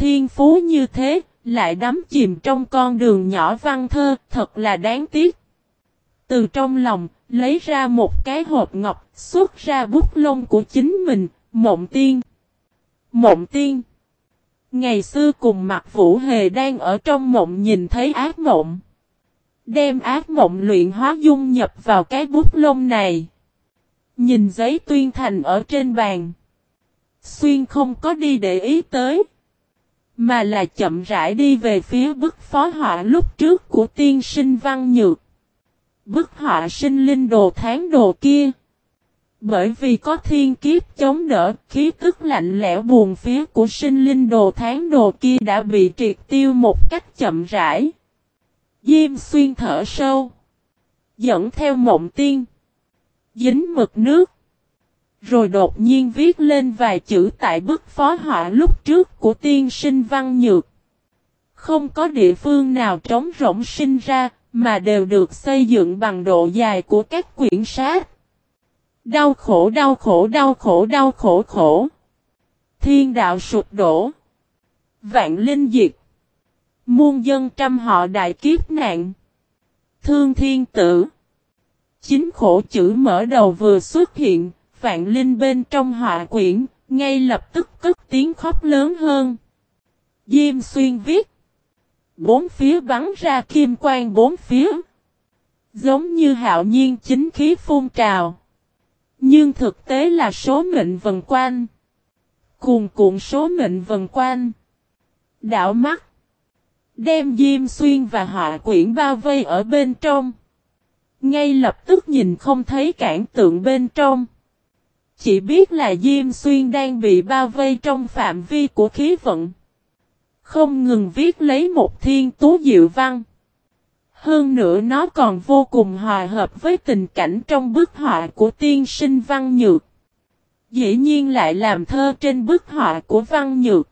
thiên phú như thế, lại đắm chìm trong con đường nhỏ văn thơ, thật là đáng tiếc. Từ trong lòng, lấy ra một cái hộp ngọc, xuất ra bút lông của chính mình, mộng tiên. Mộng tiên. Ngày xưa cùng mặt Vũ Hề đang ở trong mộng nhìn thấy ác mộng. Đem ác mộng luyện hóa dung nhập vào cái bút lông này. Nhìn giấy tuyên thành ở trên bàn. Xuyên không có đi để ý tới. Mà là chậm rãi đi về phía bức phó họa lúc trước của tiên sinh văn nhược. Bức họa sinh linh đồ tháng đồ kia. Bởi vì có thiên kiếp chống đỡ, khí tức lạnh lẽo buồn phía của sinh linh đồ tháng đồ kia đã bị triệt tiêu một cách chậm rãi. Diêm xuyên thở sâu. Dẫn theo mộng tiên. Dính mực nước. Rồi đột nhiên viết lên vài chữ tại bức phó họa lúc trước của tiên sinh văn nhược. Không có địa phương nào trống rỗng sinh ra, mà đều được xây dựng bằng độ dài của các quyển sát. Đau khổ đau khổ đau khổ đau khổ khổ. Thiên đạo sụp đổ. Vạn linh diệt. Muôn dân trăm họ đại kiếp nạn. Thương thiên tử. Chính khổ chữ mở đầu vừa xuất hiện, vạn linh bên trong họa quyển, ngay lập tức cất tiếng khóc lớn hơn. Diêm xuyên viết. Bốn phía bắn ra kim quang bốn phía. Giống như hạo nhiên chính khí phun trào. Nhưng thực tế là số mệnh vần quanh. Cùng cuộn số mệnh vần quanh. Đảo mắt. Đem Diêm Xuyên và họa quyển bao vây ở bên trong. Ngay lập tức nhìn không thấy cản tượng bên trong. Chỉ biết là Diêm Xuyên đang bị bao vây trong phạm vi của khí vận. Không ngừng viết lấy một thiên tú diệu văn. Hơn nữa nó còn vô cùng hòa hợp với tình cảnh trong bức họa của tiên sinh Văn Nhược. Dĩ nhiên lại làm thơ trên bức họa của Văn Nhược.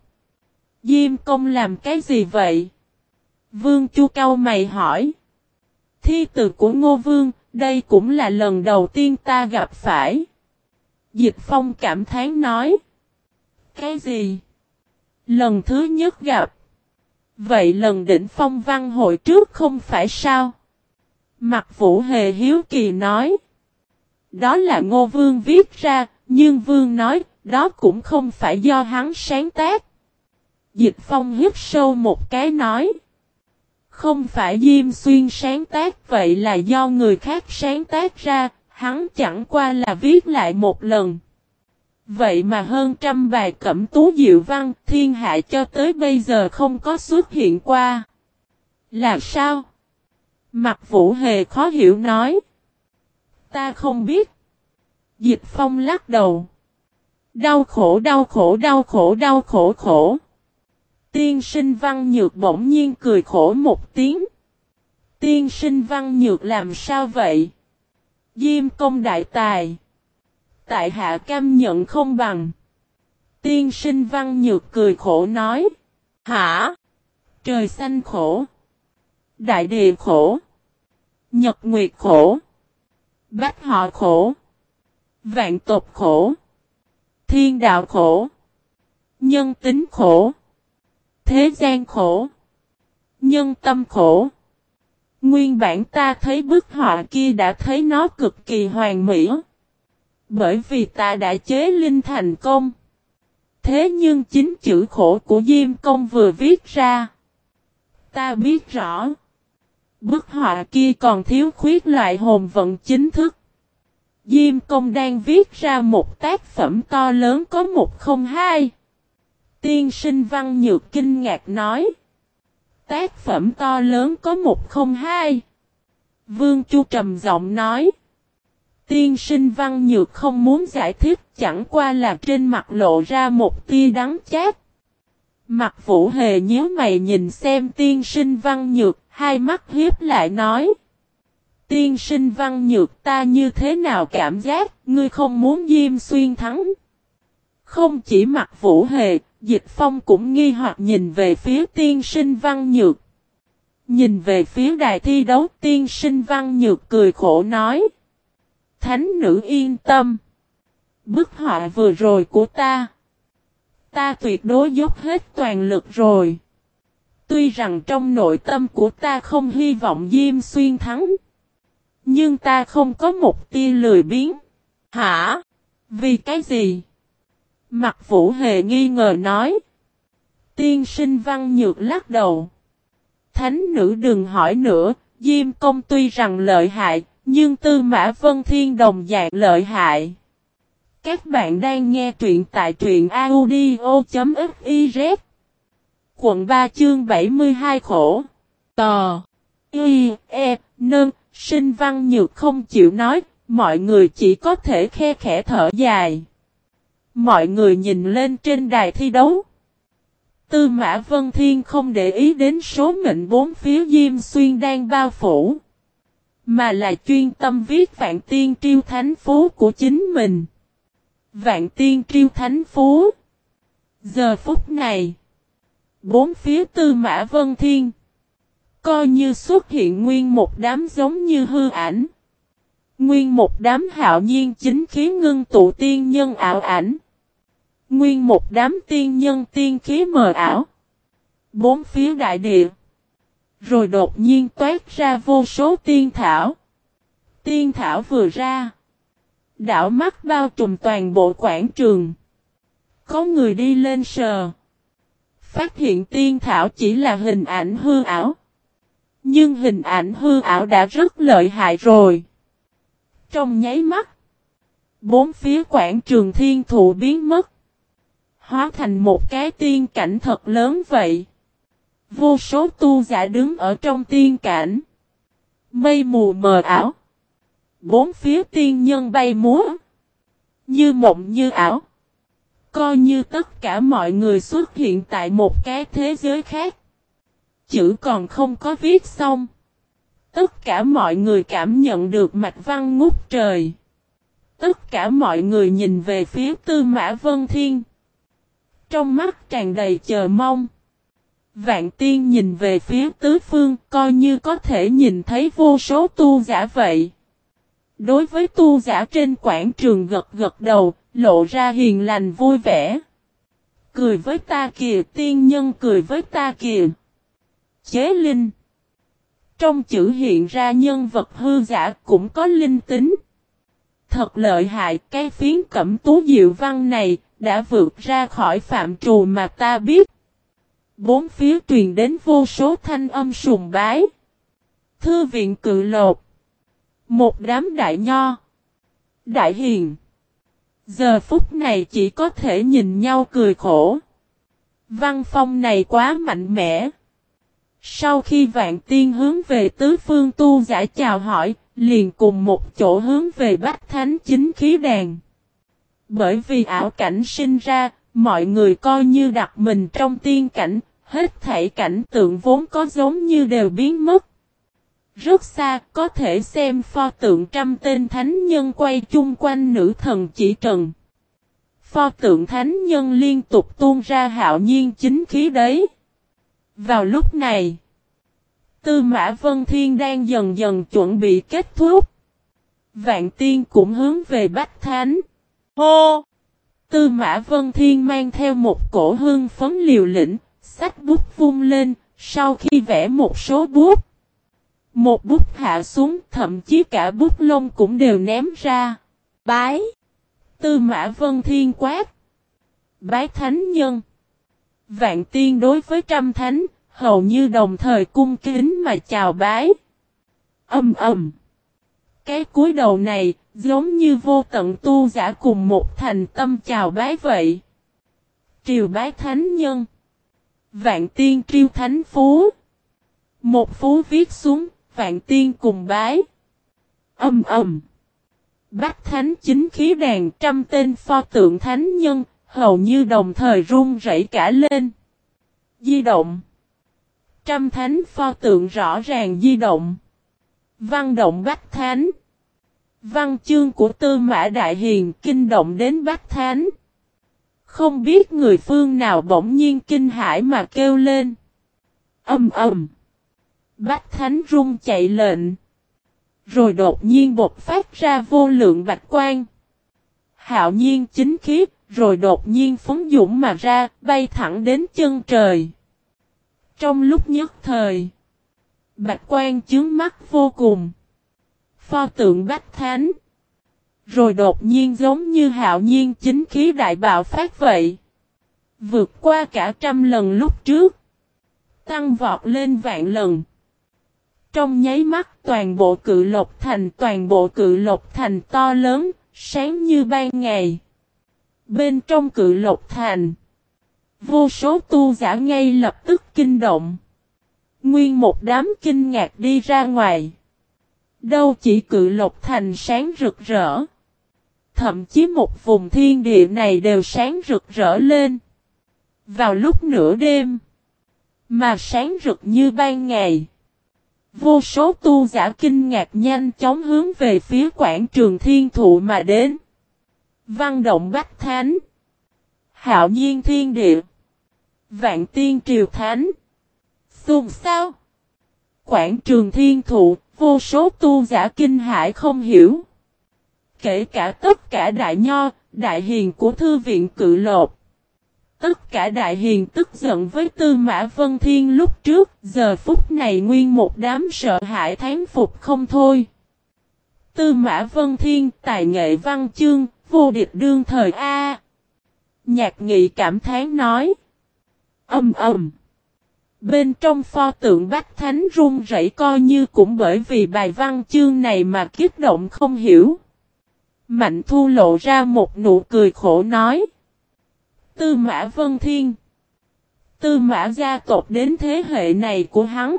Diêm công làm cái gì vậy? Vương Chu Cao mày hỏi. Thi từ của Ngô Vương, đây cũng là lần đầu tiên ta gặp phải. Diệp Phong cảm thán nói. Cái gì? Lần thứ nhất gặp. Vậy lần đỉnh phong văn hội trước không phải sao? Mặt vũ hề hiếu kỳ nói. Đó là ngô vương viết ra, nhưng vương nói, đó cũng không phải do hắn sáng tác. Dịch phong hít sâu một cái nói. Không phải Diêm Xuyên sáng tác vậy là do người khác sáng tác ra, hắn chẳng qua là viết lại một lần. Vậy mà hơn trăm bài cẩm tú diệu văn thiên hạ cho tới bây giờ không có xuất hiện qua. Là sao? Mặt vũ hề khó hiểu nói. Ta không biết. Dịch phong lắc đầu. Đau khổ đau khổ đau khổ đau khổ khổ. Tiên sinh văn nhược bỗng nhiên cười khổ một tiếng. Tiên sinh văn nhược làm sao vậy? Diêm công đại tài. Tại hạ cam nhận không bằng. Tiên sinh văn nhược cười khổ nói. Hả? Trời xanh khổ. Đại địa khổ. Nhật nguyệt khổ. Bách họ khổ. Vạn tộc khổ. Thiên đạo khổ. Nhân tính khổ. Thế gian khổ. Nhân tâm khổ. Nguyên bản ta thấy bức họa kia đã thấy nó cực kỳ hoàn mỹ. Bởi vì ta đã chế linh thành công. Thế nhưng chính chữ khổ của Diêm Công vừa viết ra. Ta biết rõ. Bức họa kia còn thiếu khuyết loại hồn vận chính thức. Diêm Công đang viết ra một tác phẩm to lớn có một không hai. Tiên sinh văn nhược kinh ngạc nói. Tác phẩm to lớn có một không hai. Vương Chu trầm giọng nói. Tiên sinh văn nhược không muốn giải thích chẳng qua là trên mặt lộ ra một tia đắng chát. Mặt vũ hề nhớ mày nhìn xem tiên sinh văn nhược, hai mắt hiếp lại nói. Tiên sinh văn nhược ta như thế nào cảm giác, ngươi không muốn diêm xuyên thắng. Không chỉ mặt vũ hề, dịch phong cũng nghi hoặc nhìn về phía tiên sinh văn nhược. Nhìn về phía đài thi đấu, tiên sinh văn nhược cười khổ nói. Thánh nữ yên tâm. Bức họa vừa rồi của ta. Ta tuyệt đối dốc hết toàn lực rồi. Tuy rằng trong nội tâm của ta không hy vọng Diêm Xuyên thắng. Nhưng ta không có một tia lười biếng. Hả? Vì cái gì? Mặt vũ hề nghi ngờ nói. Tiên sinh văn nhược lắc đầu. Thánh nữ đừng hỏi nữa, Diêm công tuy rằng lợi hại, nhưng tư mã vân thiên đồng dạng lợi hại. Các bạn đang nghe truyện tại truyện audio.fiz Quận 3 chương 72 khổ. Tò. Y. E. Nâng. Sinh văn nhược không chịu nói Mọi người chỉ có thể khe khẽ thở dài. Mọi người nhìn lên trên đài thi đấu Tư Mã Vân Thiên không để ý đến số mệnh bốn phía Diêm Xuyên đang bao phủ, Mà là chuyên tâm viết vạn tiên triêu thánh phú của chính mình Vạn tiên triêu thánh phú Giờ phút này, Bốn phía tư mã vân thiên. Coi như xuất hiện nguyên một đám giống như hư ảnh. Nguyên một đám hạo nhiên chính khí ngưng tụ tiên nhân ảo ảnh. Nguyên một đám tiên nhân tiên khí mờ ảo. Bốn phía đại địa. Rồi đột nhiên toát ra vô số tiên thảo. Tiên thảo vừa ra. Đảo mắt bao trùm toàn bộ quảng trường. Có người đi lên sờ. Phát hiện tiên thảo chỉ là hình ảnh hư ảo. Nhưng hình ảnh hư ảo đã rất lợi hại rồi. Trong nháy mắt, bốn phía quảng trường thiên thụ biến mất. Hóa thành một cái tiên cảnh thật lớn vậy. Vô số tu giả đứng ở trong tiên cảnh. Mây mù mờ ảo. Bốn phía tiên nhân bay múa. Như mộng như ảo. Coi như tất cả mọi người xuất hiện tại một cái thế giới khác. Chữ còn không có viết xong. Tất cả mọi người cảm nhận được mạch văn ngút trời. Tất cả mọi người nhìn về phía tư mã vân thiên. Trong mắt tràn đầy chờ mong. Vạn tiên nhìn về phía tứ phương coi như có thể nhìn thấy vô số tu giả vậy. Đối với tu giả trên quảng trường gật gật đầu, lộ ra hiền lành vui vẻ. Cười với ta kìa tiên nhân cười với ta kìa. Chế linh. Trong chữ hiện ra nhân vật hư giả cũng có linh tính. Thật lợi hại cái phiến cẩm tú diệu văn này đã vượt ra khỏi phạm trù mà ta biết. Bốn phía truyền đến vô số thanh âm sùng bái. Thư viện cự lột. Một đám đại nho. Đại hiền. Giờ phút này chỉ có thể nhìn nhau cười khổ. Văn phong này quá mạnh mẽ. Sau khi vạn tiên hướng về tứ phương tu giả chào hỏi, liền cùng một chỗ hướng về bách thánh chính khí đàn. Bởi vì ảo cảnh sinh ra, mọi người coi như đặt mình trong tiên cảnh, hết thảy cảnh tượng vốn có giống như đều biến mất. Rất xa, có thể xem pho tượng trăm tên thánh nhân quay chung quanh nữ thần chỉ trần. Pho tượng thánh nhân liên tục tuôn ra hạo nhiên chính khí đấy. Vào lúc này, Tư Mã Vân Thiên đang dần dần chuẩn bị kết thúc. Vạn tiên cũng hướng về Bách Thánh. Hô! Tư Mã Vân Thiên mang theo một cổ hương phấn liều lĩnh, sách bút vung lên, sau khi vẽ một số bút. Một bút hạ xuống thậm chí cả bút lông cũng đều ném ra. Bái. Tư mã vân thiên quát. Bái thánh nhân. Vạn tiên đối với trăm thánh, hầu như đồng thời cung kính mà chào bái. Âm ầm. Cái cúi đầu này, giống như vô tận tu giả cùng một thành tâm chào bái vậy. Triều bái thánh nhân. Vạn tiên triêu thánh phú. Một phú viết xuống, vạn tiên cùng bái. Âm ầm. Bách thánh chính khí đàn trăm tên pho tượng thánh nhân, hầu như đồng thời run rẩy cả lên. Di động. Trăm thánh pho tượng rõ ràng di động. Văn động bách thánh. Văn chương của tư mã đại hiền kinh động đến bách thánh. Không biết người phương nào bỗng nhiên kinh hãi mà kêu lên. Âm ầm. Bách Thánh rung chạy lệnh. Rồi đột nhiên bột phát ra vô lượng bạch quan. Hạo nhiên chính khiếp, rồi đột nhiên phóng dũng mà ra, bay thẳng đến chân trời. Trong lúc nhất thời, bạch quan chướng mắt vô cùng. Pho tượng bách thánh. Rồi đột nhiên giống như hạo nhiên chính khí đại bạo phát vậy. Vượt qua cả trăm lần lúc trước. Tăng vọt lên vạn lần. Trong nháy mắt toàn bộ cự lộc thành toàn bộ cự lộc thành to lớn, sáng như ban ngày. Bên trong cự lộc thành, vô số tu giả ngay lập tức kinh động. Nguyên một đám kinh ngạc đi ra ngoài. Đâu chỉ cự lộc thành sáng rực rỡ. Thậm chí một vùng thiên địa này đều sáng rực rỡ lên. Vào lúc nửa đêm. Mà sáng rực như ban ngày. Vô số tu giả kinh ngạc nhanh chóng hướng về phía quảng trường thiên thụ mà đến. Văn động bách thánh. Hạo nhiên thiên địa. Vạn tiên triều thánh. xung sao? Quảng trường thiên thụ, vô số tu giả kinh hải không hiểu. Kể cả tất cả đại nho, đại hiền của thư viện cự lột. Tất cả đại hiền tức giận với tư mã vân thiên lúc trước, giờ phút này nguyên một đám sợ hãi thán phục không thôi. Tư mã vân thiên, tài nghệ văn chương, vô địch đương thời A. Nhạc nghị cảm thán nói. Âm ầm. Bên trong pho tượng Bách Thánh run rẩy coi như cũng bởi vì bài văn chương này mà kiếp động không hiểu. Mạnh thu lộ ra một nụ cười khổ nói. Tư Mã Vân Thiên. Tư Mã gia tộc đến thế hệ này của hắn.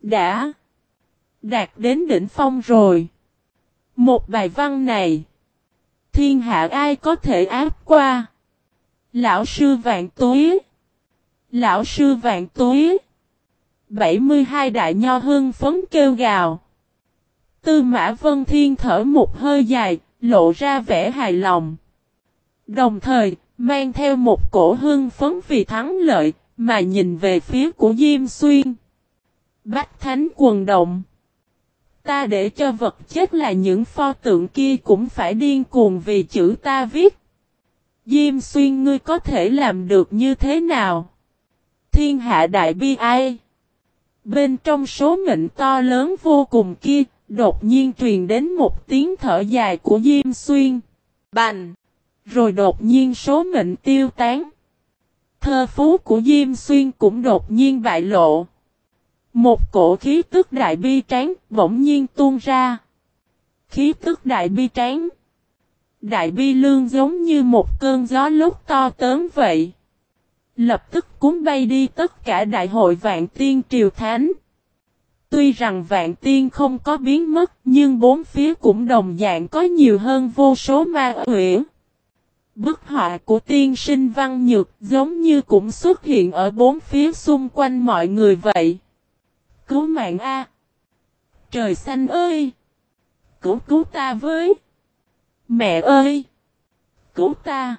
Đã. Đạt đến đỉnh phong rồi. Một bài văn này. Thiên hạ ai có thể áp qua. Lão sư vạn túi. Lão sư vạn túi. 72 đại nho hương phấn kêu gào. Tư mã vân thiên thở một hơi dài, lộ ra vẻ hài lòng. Đồng thời, mang theo một cổ hương phấn vì thắng lợi, mà nhìn về phía của Diêm Xuyên. Bách Thánh quần động. Ta để cho vật chết là những pho tượng kia cũng phải điên cuồng vì chữ ta viết. Diêm Xuyên ngươi có thể làm được như thế nào? Thiên hạ đại bi ai? Bên trong số mệnh to lớn vô cùng kia, đột nhiên truyền đến một tiếng thở dài của Diêm Xuyên. Bành! Rồi đột nhiên số mệnh tiêu tán. Thơ phú của Diêm Xuyên cũng đột nhiên bại lộ. Một cổ khí tức đại bi tráng bỗng nhiên tuôn ra. Khí tức đại bi tráng. Đại bi lương giống như một cơn gió lúc to tớn vậy. Lập tức cuốn bay đi tất cả đại hội vạn tiên triều thánh. Tuy rằng vạn tiên không có biến mất, nhưng bốn phía cũng đồng dạng có nhiều hơn vô số ma huyễn. Bức họa của tiên sinh văn nhược giống như cũng xuất hiện ở bốn phía xung quanh mọi người vậy. Cứu mạng A. Trời xanh ơi! Cứu cứu ta với! Mẹ ơi! Cứu ta!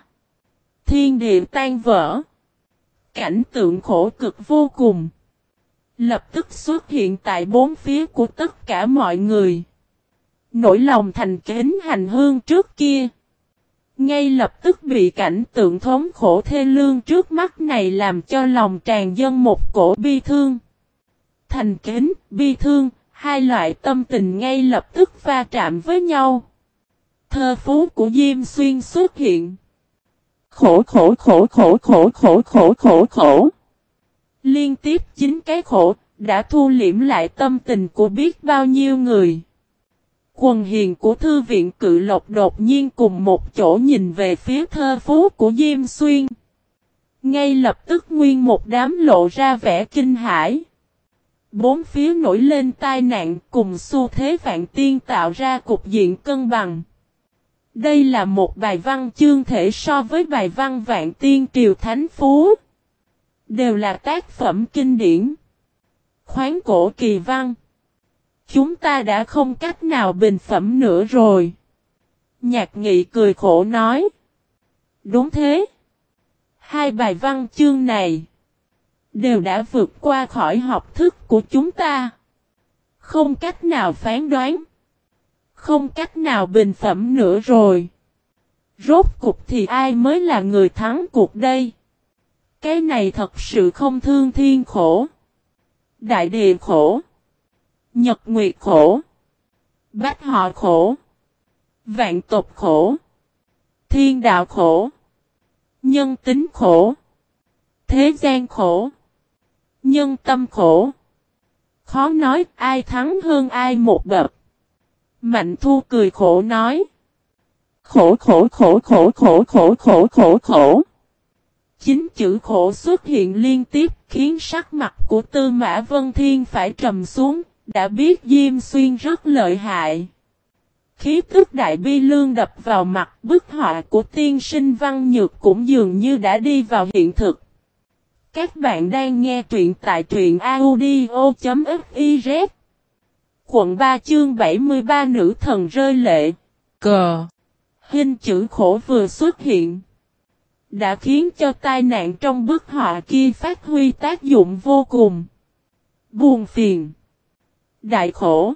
Thiên địa tan vỡ. Cảnh tượng khổ cực vô cùng. Lập tức xuất hiện tại bốn phía của tất cả mọi người. Nỗi lòng thành kính hành hương trước kia. Ngay lập tức bị cảnh tượng thống khổ thê lương trước mắt này làm cho lòng tràn dân một cổ bi thương. Thành kính, bi thương, hai loại tâm tình ngay lập tức va chạm với nhau. Thơ phú của Diêm Xuyên xuất hiện. Khổ khổ khổ khổ khổ khổ khổ khổ khổ. Liên tiếp chính cái khổ, đã thu liễm lại tâm tình của biết bao nhiêu người. Quần hiền của thư viện cự lộc đột nhiên cùng một chỗ nhìn về phía thơ phú của Diêm Xuyên. Ngay lập tức nguyên một đám lộ ra vẻ kinh hãi. Bốn phía nổi lên tai nạn cùng xu thế vạn tiên tạo ra cục diện cân bằng. Đây là một bài văn chương thể so với bài văn vạn tiên triều thánh phú. Đều là tác phẩm kinh điển. Khoáng cổ kỳ văn. Chúng ta đã không cách nào bình phẩm nữa rồi. Nhạc nghị cười khổ nói. Đúng thế. Hai bài văn chương này. Đều đã vượt qua khỏi học thức của chúng ta. Không cách nào phán đoán. Không cách nào bình phẩm nữa rồi. Rốt cục thì ai mới là người thắng cuộc đây? Cái này thật sự không thương thiên khổ. Đại địa khổ. Nhật nguyệt khổ. Bách họ khổ. Vạn tộc khổ. Thiên đạo khổ. Nhân tính khổ. Thế gian khổ. Nhân tâm khổ. Khó nói ai thắng hơn ai một bậc. Mạnh thu cười khổ nói. Khổ khổ khổ khổ khổ khổ khổ khổ khổ. Chính chữ khổ xuất hiện liên tiếp khiến sắc mặt của Tư Mã Vân Thiên phải trầm xuống, đã biết Diêm Xuyên rất lợi hại. Khí tức đại bi lương đập vào mặt bức họa của tiên sinh văn nhược cũng dường như đã đi vào hiện thực. Các bạn đang nghe truyện tại truyện audio.fif Quận 3 chương 73 nữ thần rơi lệ. Cờ. Hình chữ khổ vừa xuất hiện. Đã khiến cho tai nạn trong bức họa kia phát huy tác dụng vô cùng. Buồn phiền. Đại khổ.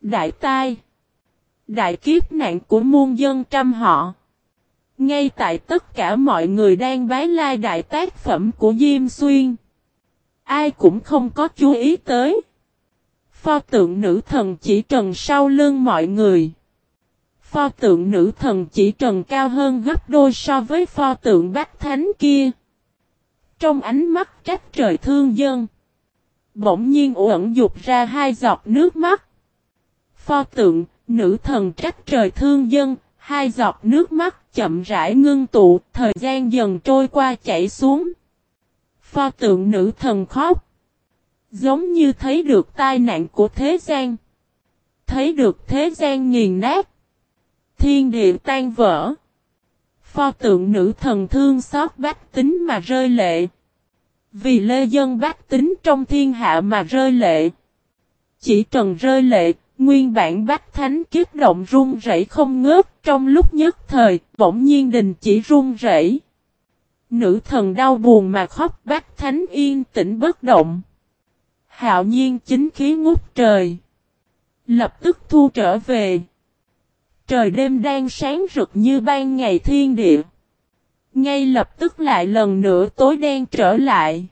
Đại tai. Đại kiếp nạn của muôn dân trăm họ. Ngay tại tất cả mọi người đang bái lai đại tác phẩm của Diêm Xuyên. Ai cũng không có chú ý tới. Pho tượng nữ thần chỉ trần sau lưng mọi người. Pho tượng nữ thần chỉ trần cao hơn gấp đôi so với pho tượng bách thánh kia. Trong ánh mắt trách trời thương dân. Bỗng nhiên ẩn dục ra hai giọt nước mắt. Pho tượng, nữ thần trách trời thương dân, hai giọt nước mắt chậm rãi ngưng tụ, thời gian dần trôi qua chảy xuống. Pho tượng nữ thần khóc. Giống như thấy được tai nạn của thế gian. Thấy được thế gian nghiền nát. Thiên địa tan vỡ. Pho tượng nữ thần thương xót bách tính mà rơi lệ. Vì lê dân bách tính trong thiên hạ mà rơi lệ. Chỉ trần rơi lệ, nguyên bản bách thánh kiếp động run rẩy không ngớt trong lúc nhất thời, bỗng nhiên đình chỉ run rẩy. Nữ thần đau buồn mà khóc bách thánh yên tĩnh bất động. Hạo nhiên chính khí ngút trời. Lập tức thu trở về. Trời đêm đang sáng rực như ban ngày thiên địa. Ngay lập tức lại lần nữa tối đen trở lại.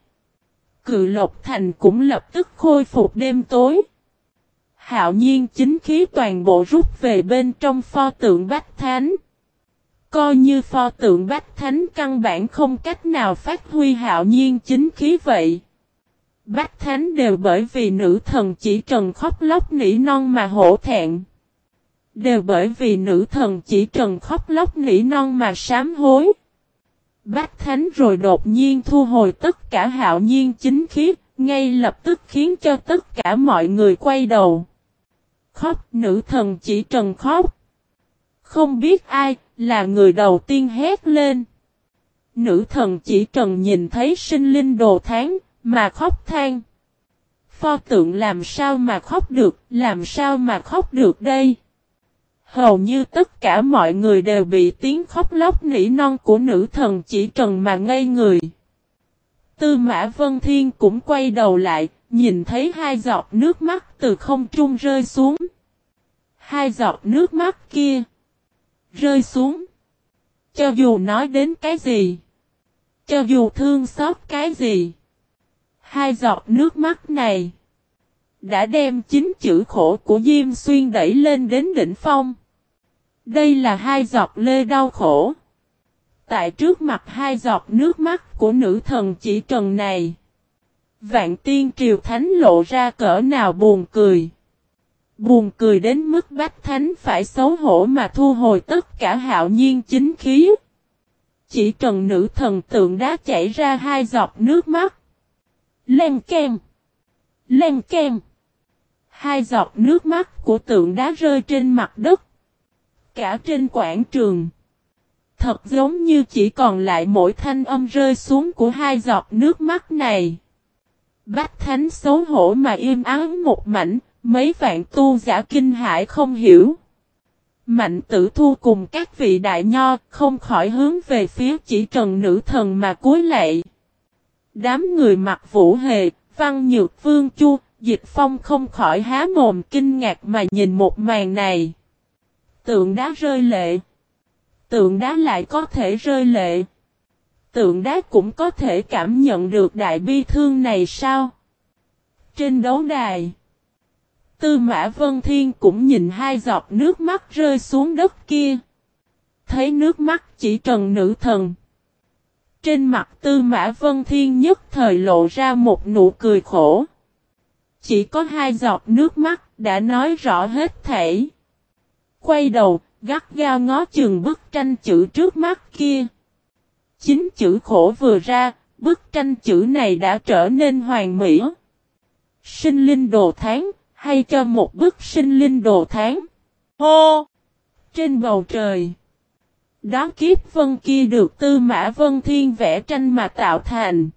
Cự Lộc Thành cũng lập tức khôi phục đêm tối. Hạo nhiên chính khí toàn bộ rút về bên trong pho tượng Bách Thánh. Coi như pho tượng Bách Thánh căn bản không cách nào phát huy hạo nhiên chính khí vậy. Bách Thánh đều bởi vì nữ thần chỉ trần khóc lóc nỉ non mà hổ thẹn. Đều bởi vì nữ thần chỉ trần khóc lóc nỉ non mà sám hối. Bách Thánh rồi đột nhiên thu hồi tất cả hạo nhiên chính khí, ngay lập tức khiến cho tất cả mọi người quay đầu. Khóc, nữ thần chỉ trần khóc. Không biết ai, là người đầu tiên hét lên. Nữ thần chỉ trần nhìn thấy sinh linh đồ tháng, mà khóc than. Pho tượng làm sao mà khóc được, làm sao mà khóc được đây? Hầu như tất cả mọi người đều bị tiếng khóc lóc nỉ non của nữ thần chỉ trần mà ngây người. Tư Mã Vân Thiên cũng quay đầu lại, nhìn thấy hai giọt nước mắt từ không trung rơi xuống. Hai giọt nước mắt kia rơi xuống. Cho dù nói đến cái gì, cho dù thương xót cái gì, hai giọt nước mắt này đã đem chính chữ khổ của Diêm Xuyên đẩy lên đến đỉnh phong. Đây là hai giọt lê đau khổ. Tại trước mặt hai giọt nước mắt của nữ thần chỉ trần này. Vạn tiên triều thánh lộ ra cỡ nào buồn cười. Buồn cười đến mức bách thánh phải xấu hổ mà thu hồi tất cả hạo nhiên chính khí. Chỉ trần nữ thần tượng đá chảy ra hai giọt nước mắt. Len kem. Len kem. Hai giọt nước mắt của tượng đá rơi trên mặt đất. Cả trên quảng trường. Thật giống như chỉ còn lại mỗi thanh âm rơi xuống của hai giọt nước mắt này. Bách Thánh xấu hổ mà im ắng một mảnh, mấy vạn tu giả kinh hãi không hiểu. Mạnh tử thu cùng các vị đại nho không khỏi hướng về phía chỉ trần nữ thần mà cúi lệ. Đám người mặc vũ hề, văn nhược vương chu, dịch phong không khỏi há mồm kinh ngạc mà nhìn một màn này. Tượng đá rơi lệ. Tượng đá lại có thể rơi lệ. Tượng đá cũng có thể cảm nhận được đại bi thương này sao? Trên đấu đài. Tư Mã Vân Thiên cũng nhìn hai giọt nước mắt rơi xuống đất kia. Thấy nước mắt chỉ trần nữ thần. Trên mặt Tư Mã Vân Thiên nhất thời lộ ra một nụ cười khổ. Chỉ có hai giọt nước mắt đã nói rõ hết thảy. Quay đầu, gắt gao ngó chừng bức tranh chữ trước mắt kia. Chính chữ khổ vừa ra, bức tranh chữ này đã trở nên hoàn mỹ. Sinh linh đồ tháng, hay cho một bức sinh linh đồ tháng. Hô! Trên bầu trời. Đó kiếp vân kia được tư mã vân thiên vẽ tranh mà tạo thành.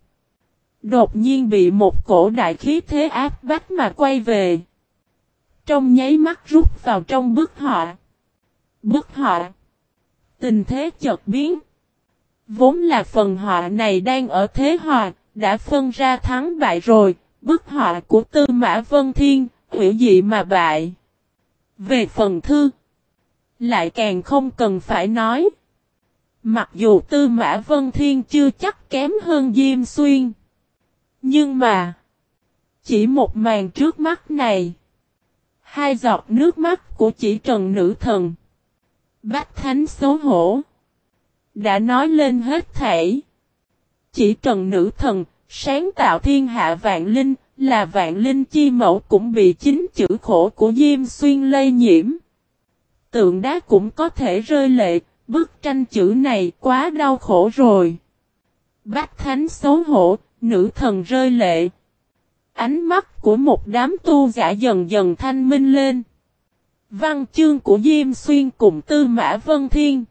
Đột nhiên bị một cổ đại khí thế áp bách mà quay về. Trong nháy mắt rút vào trong bức họa. Bức họa. Tình thế chợt biến. Vốn là phần họa này đang ở thế hòa, đã phân ra thắng bại rồi. Bức họa của Tư Mã Vân Thiên, hữu dị mà bại. Về phần thư, lại càng không cần phải nói. Mặc dù Tư Mã Vân Thiên chưa chắc kém hơn Diêm Xuyên. Nhưng mà, chỉ một màn trước mắt này, hai giọt nước mắt của chỉ trần nữ thần, bách thánh xấu hổ, đã nói lên hết thảy. Chỉ trần nữ thần, sáng tạo thiên hạ vạn linh, là vạn linh chi mẫu cũng bị chính chữ khổ của Diêm Xuyên lây nhiễm. Tượng đá cũng có thể rơi lệ, bức tranh chữ này quá đau khổ rồi. Bách thánh xấu hổ, nữ thần rơi lệ. Ánh mắt của một đám tu giả dần dần thanh minh lên. Văn chương của Diêm Xuyên cùng Tư Mã Vân Thiên.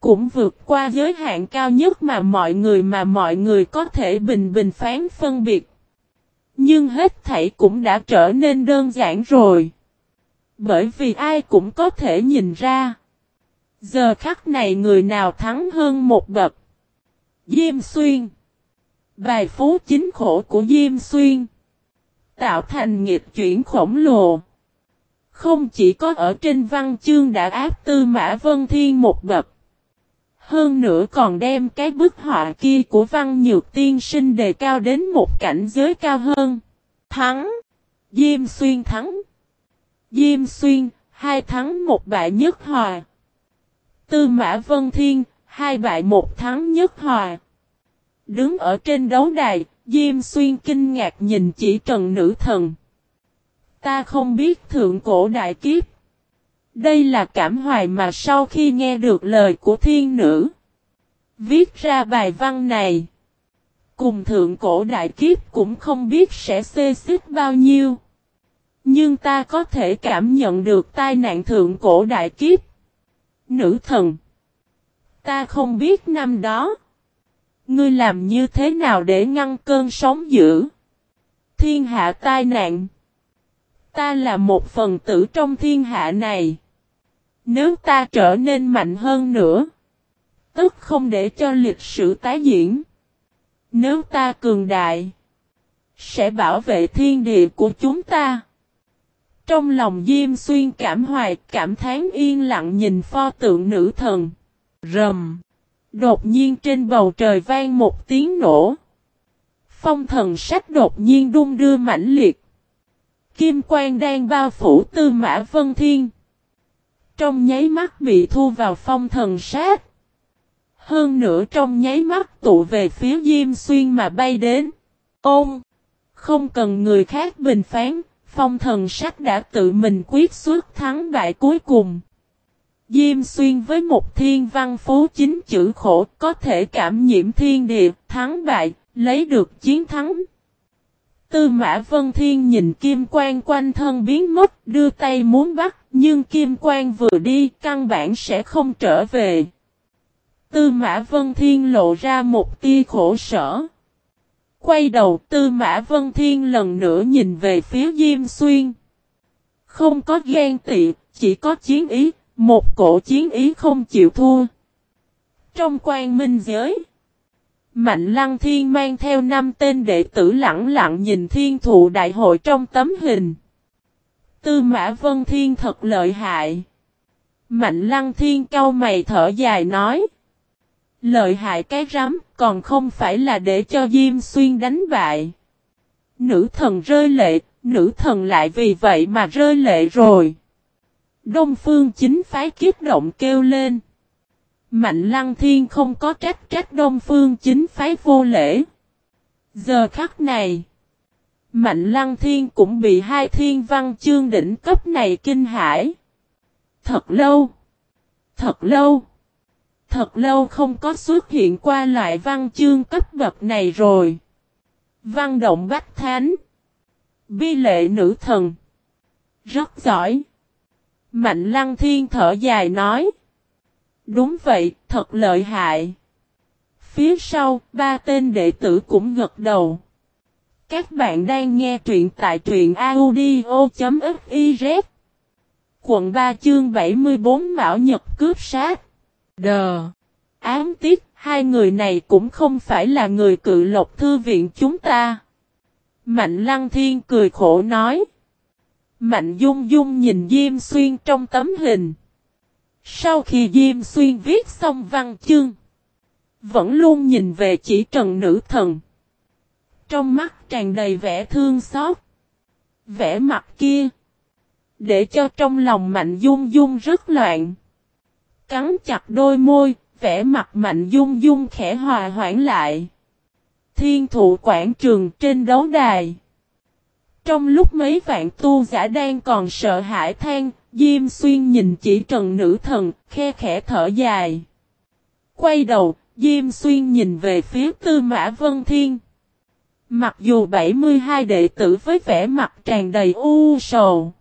Cũng vượt qua giới hạn cao nhất mà mọi người mà mọi người có thể bình bình phán phân biệt. Nhưng hết thảy cũng đã trở nên đơn giản rồi. Bởi vì ai cũng có thể nhìn ra. Giờ khắc này người nào thắng hơn một bậc. Diêm Xuyên. Bài phú chính khổ của Diêm Xuyên. Tạo thành nghiệp chuyển khổng lồ. Không chỉ có ở trên văn chương đã áp tư mã vân thiên một bậc. Hơn nữa còn đem cái bức họa kia của văn nhược tiên sinh đề cao đến một cảnh giới cao hơn. Thắng. Diêm xuyên thắng. Diêm xuyên, hai thắng một bại nhất hòa. Tư mã vân thiên, hai bại một thắng nhất hòa. Đứng ở trên đấu đài, Diêm xuyên kinh ngạc nhìn chỉ trần nữ thần. Ta không biết thượng cổ đại kiếp. Đây là cảm hoài mà sau khi nghe được lời của thiên nữ. Viết ra bài văn này. Cùng thượng cổ đại kiếp cũng không biết sẽ xê xích bao nhiêu. Nhưng ta có thể cảm nhận được tai nạn thượng cổ đại kiếp. Nữ thần. Ta không biết năm đó. Ngươi làm như thế nào để ngăn cơn sóng dữ. Thiên hạ tai nạn. Ta là một phần tử trong thiên hạ này. Nếu ta trở nên mạnh hơn nữa, tức không để cho lịch sử tái diễn. Nếu ta cường đại, sẽ bảo vệ thiên địa của chúng ta. Trong lòng Diêm Xuyên cảm hoài, cảm thán yên lặng nhìn pho tượng nữ thần. Rầm. Đột nhiên trên bầu trời vang một tiếng nổ. Phong thần sách đột nhiên đung đưa mãnh liệt. Kim quang đang bao phủ tư mã vân thiên. Trong nháy mắt bị thu vào phong thần sát. Hơn nữa trong nháy mắt tụ về phía Diêm Xuyên mà bay đến. Ôm! Không cần người khác bình phán, phong thần sắc đã tự mình quyết xuất thắng bại cuối cùng. Diêm xuyên với một thiên văn phú chính chữ khổ có thể cảm nhiễm thiên địa, thắng bại, lấy được chiến thắng. Tư mã vân thiên nhìn kim quang quanh thân biến mất, đưa tay muốn bắt, nhưng kim quang vừa đi, căn bản sẽ không trở về. Tư mã vân thiên lộ ra một tia khổ sở. Quay đầu tư mã vân thiên lần nữa nhìn về phía Diêm Xuyên. Không có ghen tị, chỉ có chiến ý, một cổ chiến ý không chịu thua. Trong quan minh giới, Mạnh Lăng Thiên mang theo năm tên đệ tử lặng lặng nhìn thiên thụ đại hội trong tấm hình. Tư Mã Vân Thiên thật lợi hại. Mạnh lăng thiên cau mày thở dài nói. Lợi hại cái rắm còn không phải là để cho Diêm Xuyên đánh bại. Nữ thần rơi lệ, nữ thần lại vì vậy mà rơi lệ rồi. Đông phương chính phái kiếp động kêu lên. Mạnh lăng thiên không có trách trách đông phương chính phái vô lễ. Giờ khắc này. Mạnh lăng thiên cũng bị hai thiên văn chương đỉnh cấp này kinh hãi. Thật lâu. Thật lâu. Thật lâu không có xuất hiện qua loại văn chương cấp bậc này rồi. Văn động bách thánh. Bi lệ nữ thần. Rất giỏi. Mạnh lăng thiên thở dài nói. Đúng vậy, thật lợi hại. Phía sau, ba tên đệ tử cũng gật đầu. Các bạn đang nghe truyện tại truyện audio.fif Quận 3 chương 74 Mão Nhật cướp sát Đờ Ám tiết, hai người này cũng không phải là người cự lộc thư viện chúng ta. Mạnh Lăng Thiên cười khổ nói. Mạnh Dung Dung nhìn Diêm Xuyên trong tấm hình. Sau khi Diêm Xuyên viết xong văn chương, vẫn luôn nhìn về chỉ trần nữ thần. Trong mắt tràn đầy vẻ thương xót. Vẻ mặt kia. Để cho trong lòng Mạnh Dung Dung rất loạn. Cắn chặt đôi môi, vẻ mặt Mạnh Dung Dung khẽ hòa hoãn lại. Thiên thụ quảng trường trên đấu đài. Trong lúc mấy vạn tu giả đang còn sợ hãi than, Diêm Xuyên nhìn chỉ trần nữ thần, khe khẽ thở dài. Quay đầu, Diêm Xuyên nhìn về phía Tư Mã Vân Thiên. Mặc dù 72 đệ tử với vẻ mặt tràn đầy u sầu.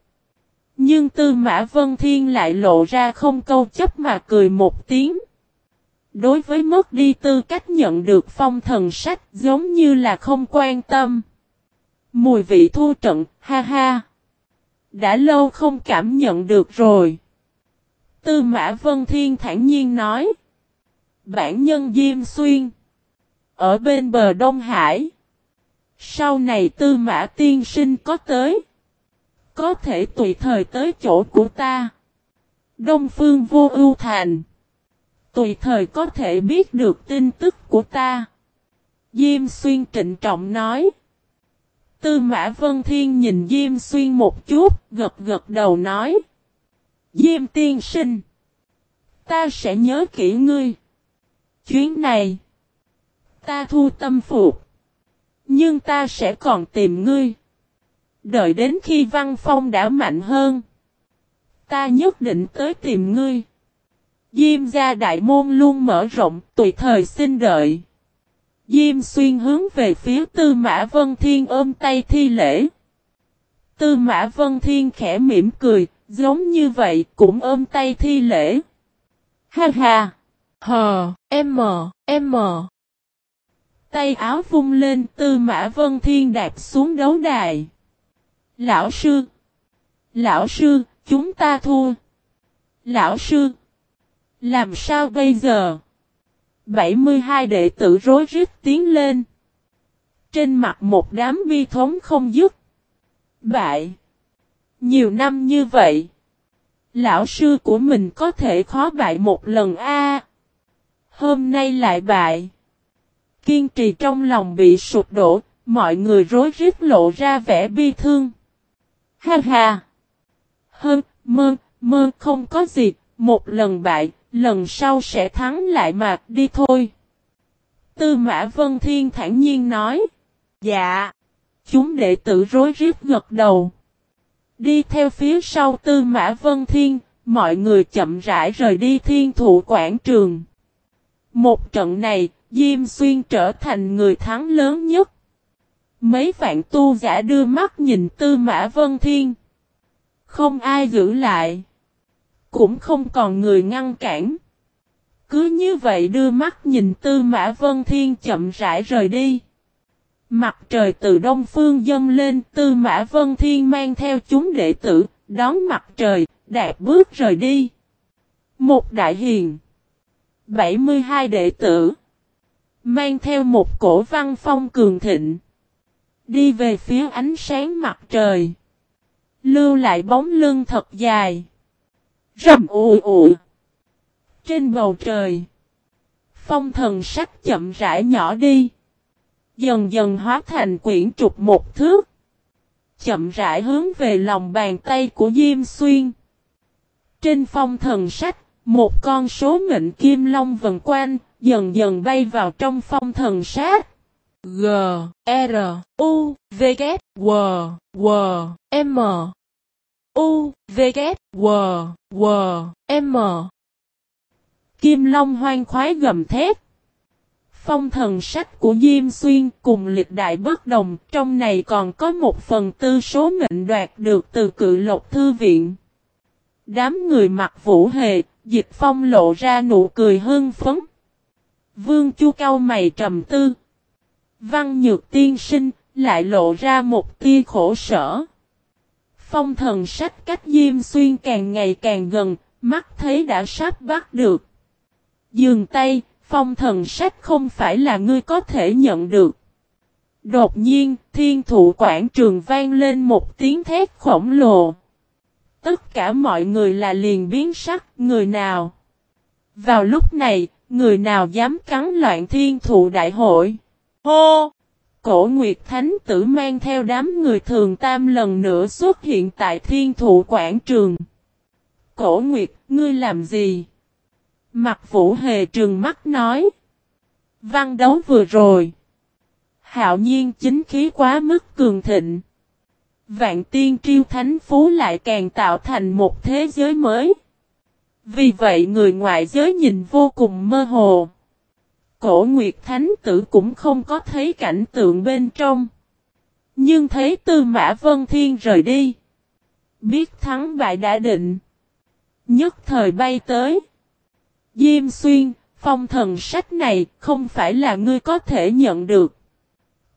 Nhưng Tư Mã Vân Thiên lại lộ ra không câu chấp mà cười một tiếng. Đối với mất đi tư cách nhận được phong thần sách giống như là không quan tâm. Mùi vị thu trận, ha ha. Đã lâu không cảm nhận được rồi. Tư Mã Vân Thiên thản nhiên nói. Bản nhân Diêm Xuyên. Ở bên bờ Đông Hải. Sau này Tư Mã Tiên Sinh có tới. Có thể tùy thời tới chỗ của ta. Đông Phương Vô Ưu Thành. Tùy thời có thể biết được tin tức của ta. Diêm Xuyên trịnh trọng nói. Tư Mã Vân Thiên nhìn Diêm Xuyên một chút, gật gật đầu nói. Diêm tiên sinh. Ta sẽ nhớ kỹ ngươi. Chuyến này. Ta thu tâm phục. Nhưng ta sẽ còn tìm ngươi. Đợi đến khi văn phong đã mạnh hơn. Ta nhất định tới tìm ngươi. Diêm gia đại môn luôn mở rộng, tùy thời xin đợi. Diêm xuyên hướng về phía Tư Mã Vân Thiên ôm tay thi lễ. Tư Mã Vân Thiên khẽ mỉm cười, giống như vậy cũng ôm tay thi lễ. Ha ha! Hờ, M, M. Tay áo vung lên Tư Mã Vân Thiên đạp xuống đấu đài. Lão sư! Lão sư, chúng ta thua! Lão sư! Làm sao bây giờ? 72 đệ tử rối rít tiến lên. Trên mặt một đám bi thống không dứt. Bại. Nhiều năm như vậy. Lão sư của mình có thể khó bại một lần a Hôm nay lại bại. Kiên trì trong lòng bị sụp đổ, mọi người rối rít lộ ra vẻ bi thương. Ha ha! Hơn, mơ, mơ không có gì, một lần bại, lần sau sẽ thắng lại mà đi thôi. Tư Mã Vân Thiên thản nhiên nói. Dạ. Chúng đệ tử rối rít gật đầu. Đi theo phía sau Tư Mã Vân Thiên, mọi người chậm rãi rời đi thiên thụ quảng trường. Một trận này, Diêm Xuyên trở thành người thắng lớn nhất. Mấy vạn tu giả đưa mắt nhìn Tư Mã Vân Thiên. Không ai giữ lại. Cũng không còn người ngăn cản. Cứ như vậy đưa mắt nhìn Tư Mã Vân Thiên chậm rãi rời đi. Mặt trời từ đông phương dâng lên Tư Mã Vân Thiên mang theo chúng đệ tử, đón mặt trời, đạp bước rời đi. Một đại hiền. 72 đệ tử. Mang theo một cổ văn phong cường thịnh. Đi về phía ánh sáng mặt trời. Lưu lại bóng lưng thật dài. Rầm ụ ụ. Trên bầu trời. Phong thần sách chậm rãi nhỏ đi. Dần dần hóa thành quyển trục một thước. Chậm rãi hướng về lòng bàn tay của Diêm Xuyên. Trên phong thần sách, một con số mệnh kim long vần quanh, dần dần bay vào trong phong thần sát. G, R, U, V, K, W, W, M. U, V, K, W, W, M. Kim Long hoang khoái gầm thét. Phong thần sách của Diêm Xuyên cùng lịch đại bất đồng, trong này còn có một phần tư số mệnh đoạt được từ cự lộc thư viện. Đám người mặc vũ hề, dịch phong lộ ra nụ cười hưng phấn. Vương Chu cao mày trầm tư. Văn nhược tiên sinh, lại lộ ra một tia khổ sở. Phong thần sách cách Diêm Xuyên càng ngày càng gần, mắt thấy đã sắp bắt được. Dường tay, phong thần sách không phải là ngươi có thể nhận được. Đột nhiên, thiên thụ quảng trường vang lên một tiếng thét khổng lồ. Tất cả mọi người là liền biến sắc, người nào? Vào lúc này, người nào dám cắn loạn thiên thụ đại hội? Hô! Cổ Nguyệt Thánh tử mang theo đám người thường tam lần nữa xuất hiện tại thiên thụ quảng trường. Cổ Nguyệt, ngươi làm gì? Mặt vũ hề trường mắt nói. Văn đấu vừa rồi. Hạo nhiên chính khí quá mức cường thịnh. Vạn tiên triêu thánh phú lại càng tạo thành một thế giới mới. Vì vậy người ngoại giới nhìn vô cùng mơ hồ. Cổ Nguyệt Thánh tử cũng không có thấy cảnh tượng bên trong. Nhưng thấy Tư Mã Vân Thiên rời đi. Biết thắng bại đã định. Nhất thời bay tới. Diêm xuyên, phong thần sách này không phải là ngươi có thể nhận được.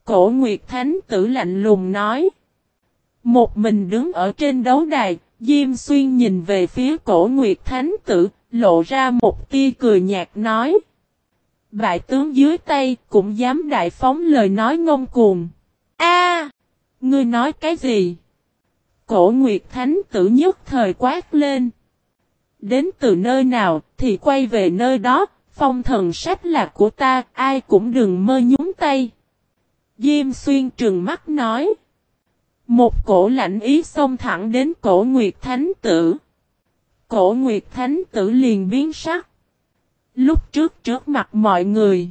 Cổ Nguyệt Thánh tử lạnh lùng nói. Một mình đứng ở trên đấu đài, Diêm Xuyên nhìn về phía cổ Nguyệt Thánh tử, lộ ra một tia cười nhạt nói. Bại tướng dưới tay cũng dám đại phóng lời nói ngông cuồng. A, Ngươi nói cái gì? Cổ Nguyệt Thánh tử nhất thời quát lên. Đến từ nơi nào thì quay về nơi đó, phong thần sách là của ta, ai cũng đừng mơ nhúng tay. Diêm xuyên trừng mắt nói. Một cổ lạnh ý xông thẳng đến cổ Nguyệt Thánh tử. Cổ Nguyệt Thánh tử liền biến sắc. Lúc trước trước mặt mọi người.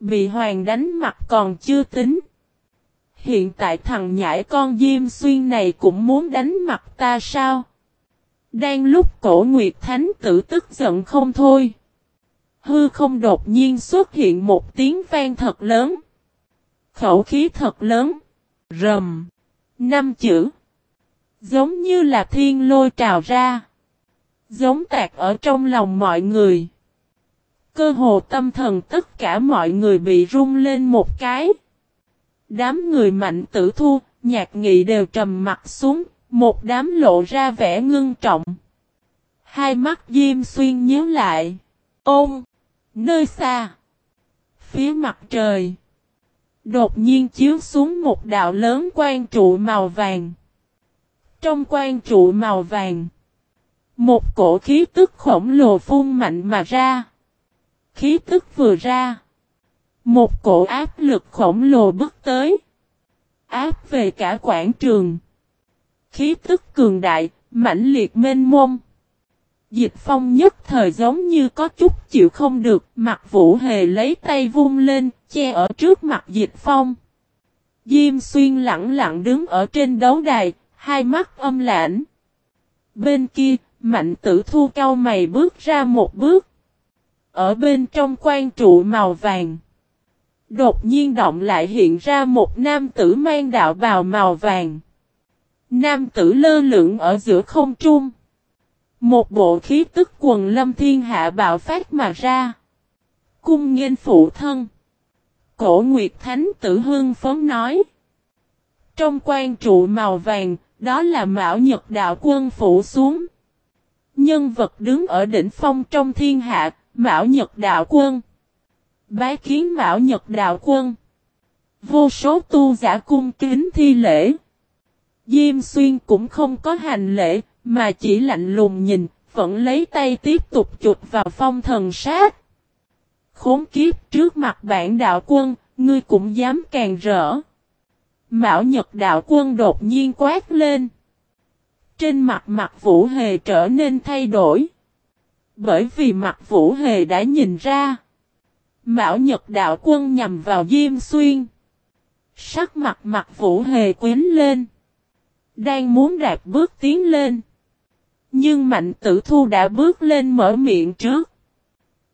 Bị hoàng đánh mặt còn chưa tính. Hiện tại thằng nhãi con Diêm Xuyên này cũng muốn đánh mặt ta sao? Đang lúc cổ Nguyệt Thánh tử tức giận không thôi. Hư không đột nhiên xuất hiện một tiếng vang thật lớn. Khẩu khí thật lớn. Rầm. Năm chữ. Giống như là thiên lôi trào ra. Giống tạc ở trong lòng mọi người. Cơ hồ tâm thần tất cả mọi người bị rung lên một cái. Đám người mạnh tử thu, nhạc nghị đều trầm mặt xuống, một đám lộ ra vẻ ngưng trọng. Hai mắt Diêm Xuyên nhớ lại. Ôm! Nơi xa! Phía mặt trời! Đột nhiên chiếu xuống một đạo lớn quan trụ màu vàng. Trong quan trụ màu vàng, một cổ khí tức khổng lồ phun mạnh mà ra. Khí tức vừa ra, một cổ áp lực khổng lồ bước tới. Áp về cả quảng trường. Khí tức cường đại, mãnh liệt mênh mông. Dịch phong nhất thời giống như có chút chịu không được, mặt vũ hề lấy tay vung lên, che ở trước mặt dịch phong. Diêm xuyên lặng lặng đứng ở trên đấu đài, hai mắt âm lãnh. Bên kia, mạnh tử thu cao mày bước ra một bước. Ở bên trong quan trụ màu vàng. Đột nhiên động lại hiện ra một nam tử mang đạo bào màu vàng. Nam tử lơ lửng ở giữa không trung. Một bộ khí tức quần lâm thiên hạ bạo phát mà ra. Cung nghiên phụ thân. Cổ Nguyệt Thánh tử hương phấn nói. Trong quan trụ màu vàng, đó là Mão Nhật Đạo Quân phủ xuống. Nhân vật đứng ở đỉnh phong trong thiên hạ, Mão Nhật Đạo Quân. Bái kiến Mão Nhật Đạo Quân. Vô số tu giả cung kính thi lễ. Diêm Xuyên cũng không có hành lễ, mà chỉ lạnh lùng nhìn, vẫn lấy tay tiếp tục chụp vào phong thần sát. Khốn kiếp trước mặt bản đạo quân, ngươi cũng dám càng rỡ. Mão Nhật đạo quân đột nhiên quát lên. Trên mặt mặt Vũ Hề trở nên thay đổi. Bởi vì mặt Vũ Hề đã nhìn ra. Mão Nhật đạo quân nhằm vào Diêm Xuyên. Sắc mặt mặt Vũ Hề quyến lên. Đang muốn đạt bước tiến lên. Nhưng Mạnh Tử Thu đã bước lên mở miệng trước.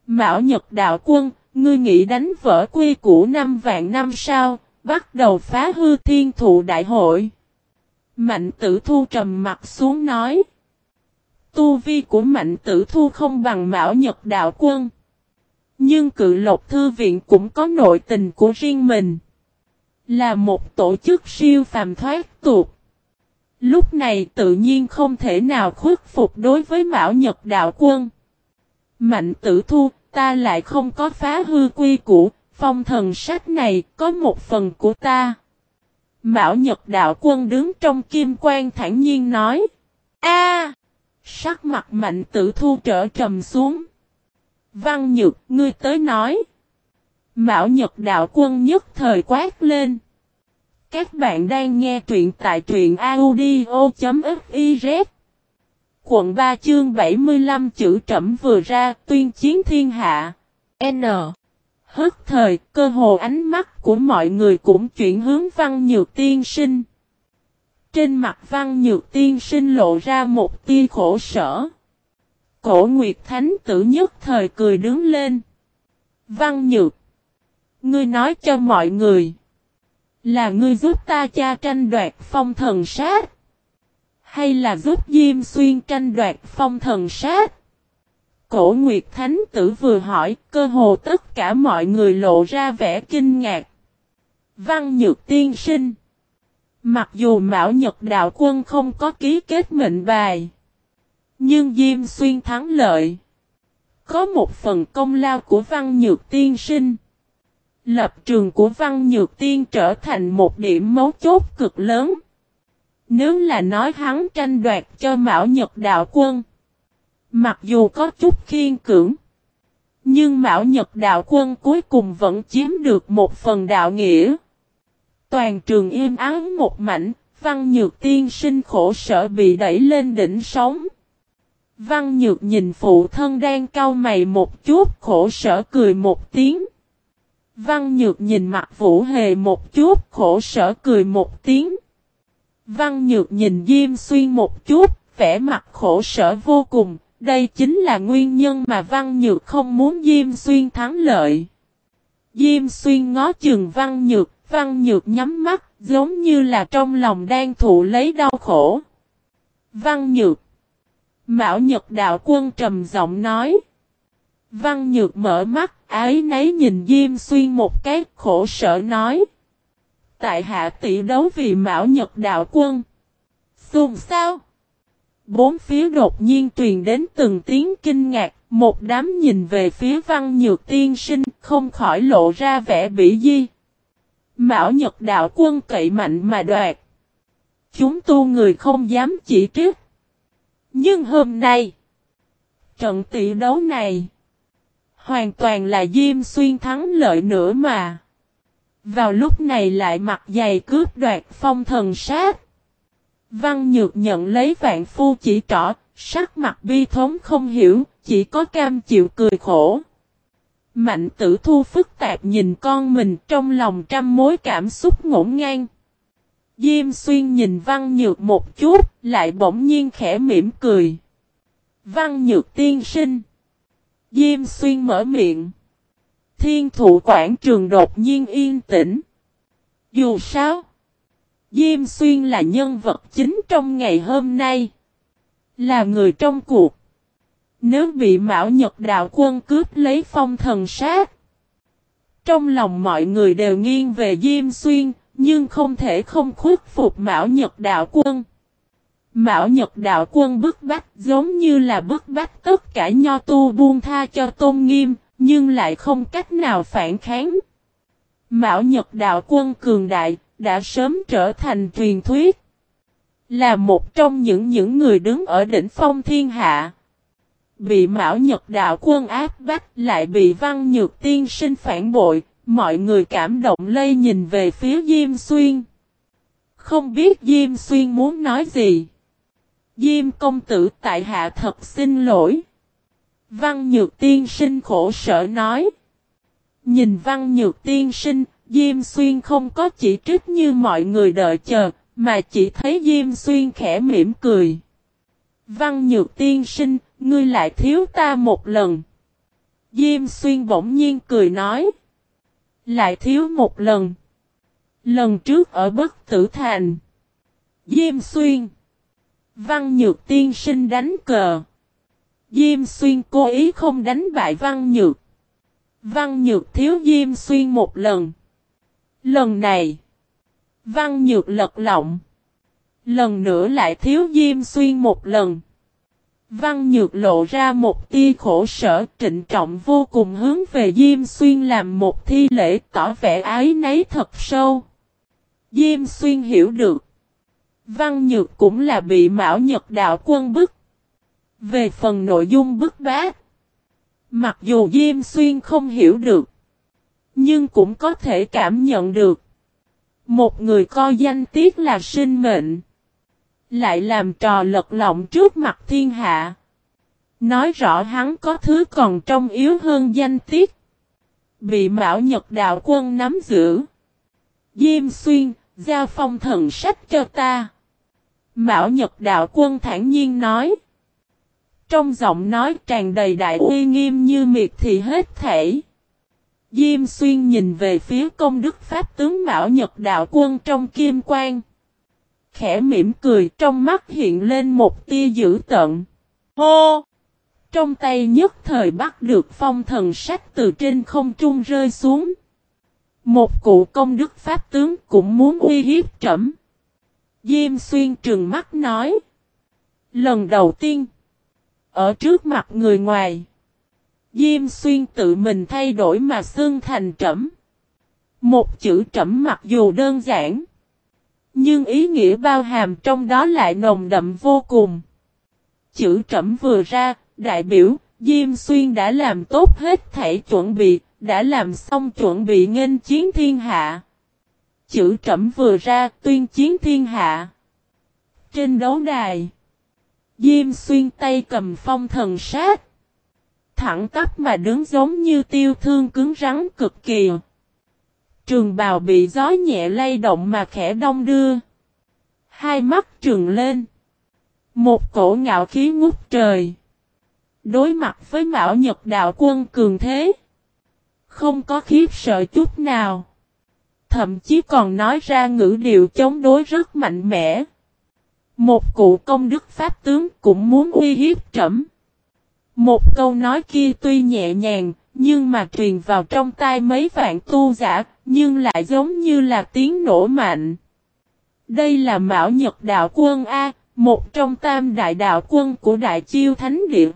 Mão Nhật đạo quân, ngươi nghĩ đánh vỡ quy củ năm vạn năm sao, bắt đầu phá hư thiên thụ đại hội. Mạnh tử thu trầm mặt xuống nói. Tu vi của mạnh tử thu không bằng mão nhật đạo quân. Nhưng cự lộc thư viện cũng có nội tình của riêng mình. Là một tổ chức siêu phàm thoát tục. Lúc này tự nhiên không thể nào khuất phục đối với Mão Nhật Đạo Quân. Mạnh tử thu, ta lại không có phá hư quy củ, phong thần sách này có một phần của ta. Mão Nhật Đạo Quân đứng trong kim quan thản nhiên nói. A, Sắc mặt mạnh tử thu trở trầm xuống. Văn Nhược, ngươi tới nói. Mạo Nhật Đạo Quân nhất thời quát lên. Các bạn đang nghe truyện tại truyện audio.fiz Quận 3 chương 75 chữ trẩm vừa ra tuyên chiến thiên hạ. N. Hất thời, cơ hồ ánh mắt của mọi người cũng chuyển hướng văn nhược tiên sinh. Trên mặt văn nhược tiên sinh lộ ra một tia khổ sở. Cổ Nguyệt Thánh tử nhất thời cười đứng lên. Văn nhược. Ngươi nói cho mọi người. Là ngươi giúp ta cha tranh đoạt phong thần sát. Hay là giúp Diêm Xuyên tranh đoạt phong thần sát. Cổ Nguyệt Thánh Tử vừa hỏi, cơ hồ tất cả mọi người lộ ra vẻ kinh ngạc. Văn Nhược Tiên Sinh Mặc dù Mão Nhật Đạo Quân không có ký kết mệnh bài, nhưng Diêm Xuyên thắng lợi. Có một phần công lao của Văn Nhược Tiên Sinh. Lập trường của Văn Nhược Tiên trở thành một điểm mấu chốt cực lớn. Nếu là nói hắn tranh đoạt cho Mão Nhật Đạo Quân, Mặc dù có chút khiên cưỡng. Nhưng Mão Nhật đạo quân cuối cùng vẫn chiếm được một phần đạo nghĩa. Toàn trường im ắng một mảnh, văn nhược tiên sinh khổ sở bị đẩy lên đỉnh sóng. Văn nhược nhìn phụ thân đang cau mày một chút khổ sở cười một tiếng. Văn nhược nhìn mặt vũ hề một chút khổ sở cười một tiếng. Văn nhược nhìn Diêm Xuyên một chút, vẻ mặt khổ sở vô cùng, đây chính là nguyên nhân mà Văn Nhược không muốn Diêm Xuyên thắng lợi. Diêm Xuyên ngó chừng Văn Nhược, Văn Nhược nhắm mắt, giống như là trong lòng đang thụ lấy đau khổ. Văn Nhược Mão Nhật Đạo Quân trầm giọng nói. Văn Nhược mở mắt, ái nấy nhìn Diêm Xuyên một cái khổ sở nói. Tại hạ tỷ đấu vì Mão Nhật Đạo Quân. Xùm sao? Bốn phía đột nhiên truyền đến từng tiếng kinh ngạc, một đám nhìn về phía văn nhược tiên sinh, không khỏi lộ ra vẻ bị di. Mão Nhật đạo quân cậy mạnh mà đoạt. Chúng tu người không dám chỉ trích. Nhưng hôm nay, trận tỷ đấu này, hoàn toàn là Diêm Xuyên thắng lợi nữa mà. Vào lúc này lại mặc giày cướp đoạt phong thần sát. Văn Nhược nhận lấy vạn phu chỉ trỏ, sắc mặt bi thống không hiểu, chỉ có cam chịu cười khổ. Mạnh tử thu phức tạp nhìn con mình trong lòng trăm mối cảm xúc ngổn ngang. Diêm xuyên nhìn văn nhược một chút, lại bỗng nhiên khẽ mỉm cười. Văn nhược tiên sinh. Diêm xuyên mở miệng. Thiên thụ quảng trường đột nhiên yên tĩnh. Dù sao. Diêm Xuyên là nhân vật chính trong ngày hôm nay. Là người trong cuộc. Nếu bị Mão Nhật Đạo Quân cướp lấy phong thần sát. Trong lòng mọi người đều nghiêng về Diêm Xuyên, nhưng không thể không khuất phục Mão Nhật Đạo Quân. Mão Nhật Đạo Quân bức bách giống như là bức bách tất cả nho tu buông tha cho tôn nghiêm, nhưng lại không cách nào phản kháng. Mão Nhật Đạo Quân cường đại, đã sớm trở thành truyền thuyết. Là một trong những những người đứng ở đỉnh phong thiên hạ bị Mão Nhật Đạo quân áp bách lại bị Văn Nhược Tiên sinh phản bội, mọi người cảm động lây nhìn về phía Diêm Xuyên. Không biết Diêm Xuyên muốn nói gì. Diêm công tử tại hạ thật xin lỗi. Văn Nhược Tiên sinh khổ sở nói. Nhìn Văn Nhược Tiên sinh, Diêm Xuyên không có chỉ trích như mọi người đợi chờ, mà chỉ thấy Diêm Xuyên khẽ mỉm cười. Văn Nhược Tiên sinh, ngươi lại thiếu ta một lần. Diêm Xuyên bỗng nhiên cười nói. Lại thiếu một lần. Lần trước ở Bất Tử Thành. Diêm Xuyên. Văn Nhược Tiên sinh đánh cờ. Diêm Xuyên cố ý không đánh bại Văn Nhược. Văn Nhược thiếu Diêm Xuyên một lần. Lần này. Văn Nhược lật lọng. Lần nữa lại thiếu Diêm Xuyên một lần. Văn Nhược lộ ra một tia khổ sở, trịnh trọng vô cùng hướng về Diêm Xuyên làm một thi lễ tỏ vẻ ái nấy thật sâu. Diêm Xuyên hiểu được. Văn Nhược cũng là bị Mão Nhật Đạo quân bức. Về phần nội dung bức bát. Mặc dù Diêm Xuyên không hiểu được. Nhưng cũng có thể cảm nhận được. Một người coi danh tiết là sinh mệnh. Lại làm trò lật lọng trước mặt thiên hạ. Nói rõ hắn có thứ còn trong yếu hơn danh tiết. Bị Mão Nhật Đạo quân nắm giữ. Diêm xuyên, giao phong thần sách cho ta. Mão Nhật Đạo quân thản nhiên nói. Trong giọng nói tràn đầy đại uy nghiêm như miệt thì hết thể. Diêm xuyên nhìn về phía công đức Pháp tướng Mão Nhật Đạo quân trong kim quang khẽ mỉm cười, trong mắt hiện lên một tia dữ tận. Hô! Trong tay nhất thời bắt được phong thần sách từ trên không trung rơi xuống. Một cụ công đức pháp tướng cũng muốn uy hiếp trẫm. Diêm xuyên trừng mắt nói. Lần đầu tiên. Ở trước mặt người ngoài. Diêm xuyên tự mình thay đổi mà xương thành trẫm. Một chữ trẫm mặc dù đơn giản. Nhưng ý nghĩa bao hàm trong đó lại nồng đậm vô cùng. Chữ trẩm vừa ra, đại biểu, Diêm Xuyên đã làm tốt hết thảy chuẩn bị, đã làm xong chuẩn bị nghênh chiến thiên hạ. Chữ trẩm vừa ra, tuyên chiến thiên hạ. Trên đấu đài, Diêm Xuyên tay cầm phong thần sát. Thẳng tắp mà đứng giống như tiêu thương cứng rắn cực kỳ. Trường bào bị gió nhẹ lay động mà khẽ đông đưa. Hai mắt trường lên. Một cổ ngạo khí ngút trời. Đối mặt với Mão Nhật Đạo quân cường thế. Không có khiếp sợ chút nào. Thậm chí còn nói ra ngữ điệu chống đối rất mạnh mẽ. Một cụ công đức pháp tướng cũng muốn uy hiếp trẫm. Một câu nói kia tuy nhẹ nhàng, nhưng mà truyền vào trong tai mấy vạn tu giả, nhưng lại giống như là tiếng nổ mạnh. Đây là Mão Nhật Đạo Quân A, một trong tam đại đạo quân của Đại Chiêu Thánh Địa.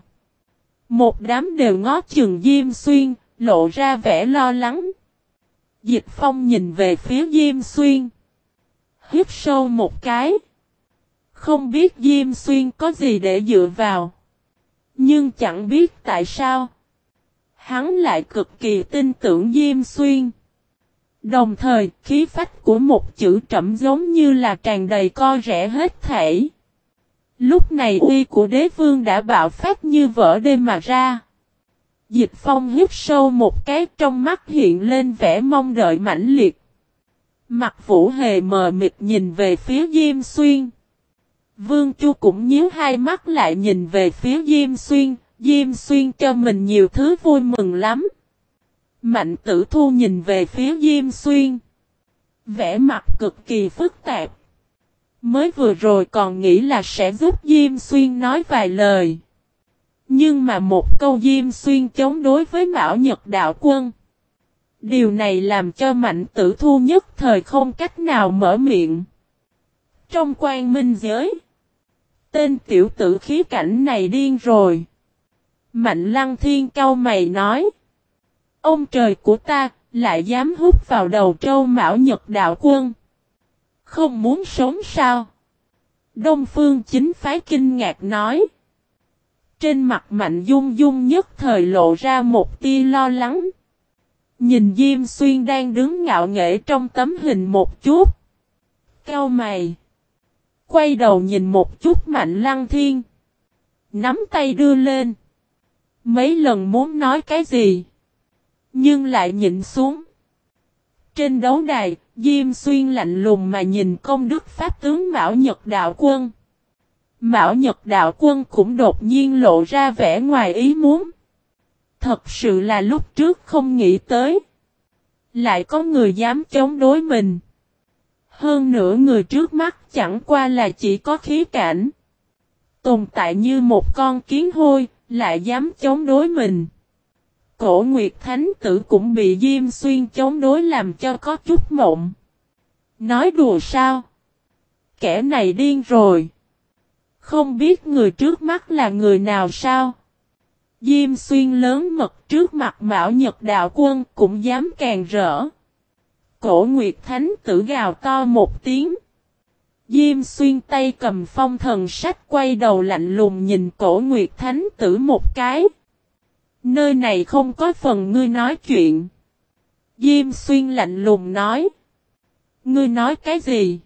Một đám đều ngó chừng Diêm Xuyên, lộ ra vẻ lo lắng. Dịch Phong nhìn về phía Diêm Xuyên. Hiếp sâu một cái. Không biết Diêm Xuyên có gì để dựa vào. Nhưng chẳng biết tại sao. Hắn lại cực kỳ tin tưởng Diêm Xuyên. Đồng thời, khí phách của một chữ trẫm giống như là tràn đầy co rẽ hết thể. Lúc này uy của đế vương đã bạo phát như vỡ đêm mà ra. Dịch phong hít sâu một cái trong mắt hiện lên vẻ mong đợi mãnh liệt. Mặt vũ hề mờ mịt nhìn về phía Diêm Xuyên. Vương Chu cũng nhíu hai mắt lại nhìn về phía Diêm Xuyên, Diêm Xuyên cho mình nhiều thứ vui mừng lắm. Mạnh tử thu nhìn về phía Diêm Xuyên. Vẽ mặt cực kỳ phức tạp. Mới vừa rồi còn nghĩ là sẽ giúp Diêm Xuyên nói vài lời. Nhưng mà một câu Diêm Xuyên chống đối với Mão Nhật Đạo Quân. Điều này làm cho Mạnh tử thu nhất thời không cách nào mở miệng. Trong quan minh giới. Tên tiểu tử khí cảnh này điên rồi. Mạnh lăng thiên cao mày nói. Ông trời của ta, lại dám hút vào đầu trâu mão nhật đạo quân. Không muốn sống sao? Đông phương chính phái kinh ngạc nói. Trên mặt Mạnh Dung Dung nhất thời lộ ra một tia lo lắng. Nhìn Diêm Xuyên đang đứng ngạo nghễ trong tấm hình một chút. Cao mày. Quay đầu nhìn một chút Mạnh Lăng Thiên. Nắm tay đưa lên. Mấy lần muốn nói cái gì. Nhưng lại nhịn xuống. Trên đấu đài, Diêm Xuyên lạnh lùng mà nhìn công đức Pháp tướng Mão Nhật Đạo Quân. Mão Nhật Đạo Quân cũng đột nhiên lộ ra vẻ ngoài ý muốn. Thật sự là lúc trước không nghĩ tới. Lại có người dám chống đối mình. Hơn nữa người trước mắt chẳng qua là chỉ có khí cảnh. Tồn tại như một con kiến hôi, lại dám chống đối mình. Cổ Nguyệt Thánh Tử cũng bị Diêm Xuyên chống đối làm cho có chút mộng. Nói đùa sao? Kẻ này điên rồi. Không biết người trước mắt là người nào sao? Diêm Xuyên lớn mật trước mặt Mạo Nhật Đạo Quân cũng dám càng rỡ. Cổ Nguyệt Thánh Tử gào to một tiếng. Diêm Xuyên tay cầm phong thần sách quay đầu lạnh lùng nhìn cổ Nguyệt Thánh Tử một cái. Nơi này không có phần ngươi nói chuyện. Diêm xuyên lạnh lùng nói. Ngươi nói cái gì?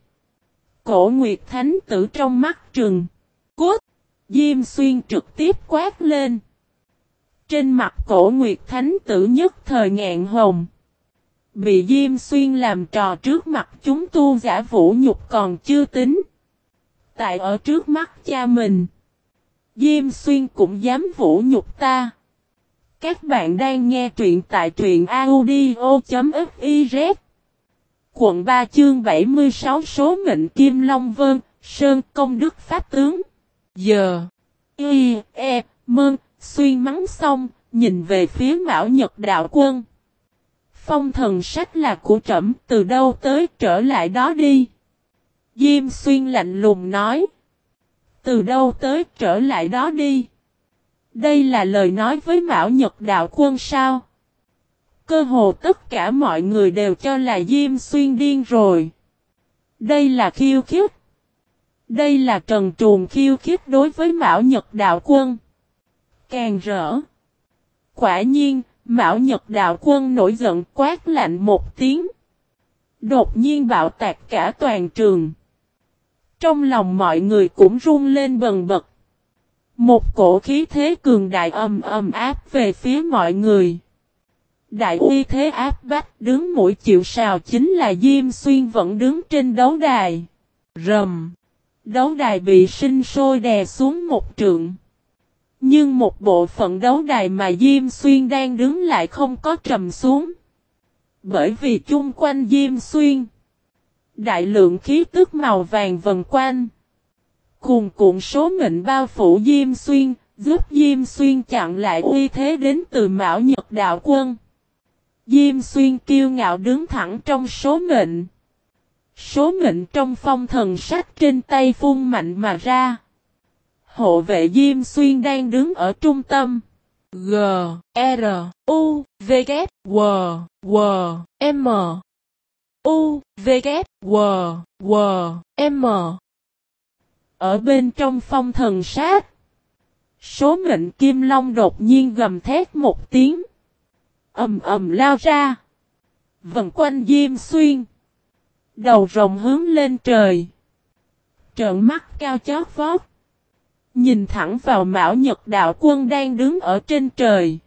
Cổ Nguyệt Thánh tử trong mắt trừng. Cút! Diêm xuyên trực tiếp quát lên. Trên mặt cổ Nguyệt Thánh tử nhất thời ngạn hồng. Bị Diêm Xuyên làm trò trước mặt chúng tu giả vũ nhục còn chưa tính. Tại ở trước mắt cha mình. Diêm Xuyên cũng dám vũ nhục ta. Các bạn đang nghe truyện tại truyện audio.fiz Quận 3 chương 76 số mệnh Kim Long Vân, Sơn Công Đức Pháp Tướng. Giờ Y, E, Mơn, xuyên mắng xong, nhìn về phía Mão Nhật Đạo Quân. Phong thần sách là của trẫm từ đâu tới trở lại đó đi. Diêm xuyên lạnh lùng nói. Từ đâu tới trở lại đó đi? Đây là lời nói với Mão Nhật Đạo Quân sao? Cơ hồ tất cả mọi người đều cho là Diêm Xuyên điên rồi. Đây là khiêu khích. Đây là trần truồng khiêu khích đối với Mão Nhật Đạo Quân. Càng rỡ. Quả nhiên, Mão Nhật Đạo Quân nổi giận quát lạnh một tiếng. Đột nhiên bạo tạc cả toàn trường. Trong lòng mọi người cũng run lên bần bật. Một cổ khí thế cường đại âm âm áp về phía mọi người. Đại uy thế áp bách đứng mũi chịu sào chính là Diêm Xuyên vẫn đứng trên đấu đài. Rầm. Đấu đài bị sinh sôi đè xuống một trượng. Nhưng một bộ phận đấu đài mà Diêm Xuyên đang đứng lại không có trầm xuống. Bởi vì chung quanh Diêm Xuyên. Đại lượng khí tức màu vàng vần quanh. Cuồn cuộn số mệnh bao phủ Diêm Xuyên, giúp Diêm Xuyên chặn lại uy thế đến từ Mão Nhật Đạo Quân. Diêm Xuyên kiêu ngạo đứng thẳng trong số mệnh. Số mệnh trong phong thần sách trên tay phun mạnh mà ra. Hộ vệ Diêm Xuyên đang đứng ở trung tâm. G, R, U, V, K, W, W, M. U, V, K, W, W, M. Ở bên trong phong thần sát. Số mệnh kim long đột nhiên gầm thét một tiếng. ầm ầm lao ra. Vần quanh diêm xuyên. Đầu rồng hướng lên trời. Trợn mắt cao chót vót. Nhìn thẳng vào Mão Nhật Đạo Quân đang đứng ở trên trời.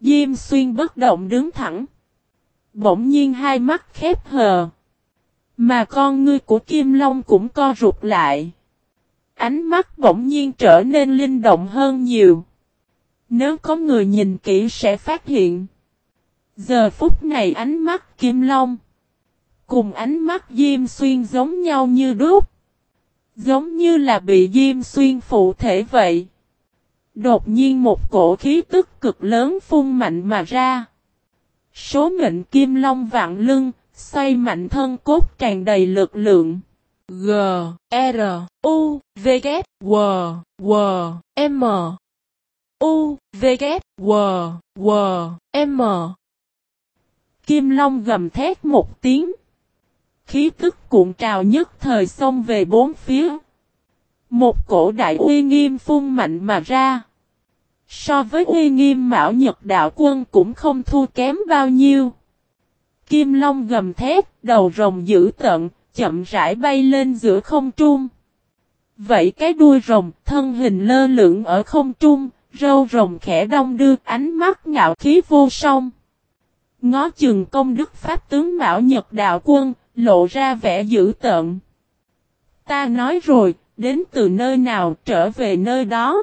Diêm xuyên bất động đứng thẳng. Bỗng nhiên hai mắt khép hờ. Mà con ngươi của Kim Long cũng co rụt lại. Ánh mắt bỗng nhiên trở nên linh động hơn nhiều. Nếu có người nhìn kỹ sẽ phát hiện. Giờ phút này ánh mắt Kim Long. Cùng ánh mắt Diêm Xuyên giống nhau như đúc. Giống như là bị Diêm Xuyên phụ thể vậy. Đột nhiên một cổ khí tức cực lớn phun mạnh mà ra. Số mệnh Kim Long vạn lưng, xoay mạnh thân cốt tràn đầy lực lượng. G, R, U, V, K, W, W, M. U, V, K, W, W, M. Kim Long gầm thét một tiếng. Khí tức cuộn trào nhất thời xông về bốn phía. Một cổ đại uy nghiêm phun mạnh mà ra. So với uy nghiêm Mão Nhật Đạo Quân cũng không thua kém bao nhiêu. Kim Long gầm thét, đầu rồng dữ tận, chậm rãi bay lên giữa không trung. Vậy cái đuôi rồng, thân hình lơ lửng ở không trung, râu rồng khẽ đông đưa ánh mắt ngạo khí vô song. Ngó chừng công đức pháp tướng Mão Nhật Đạo Quân, lộ ra vẻ dữ tợn. Ta nói rồi, đến từ nơi nào trở về nơi đó.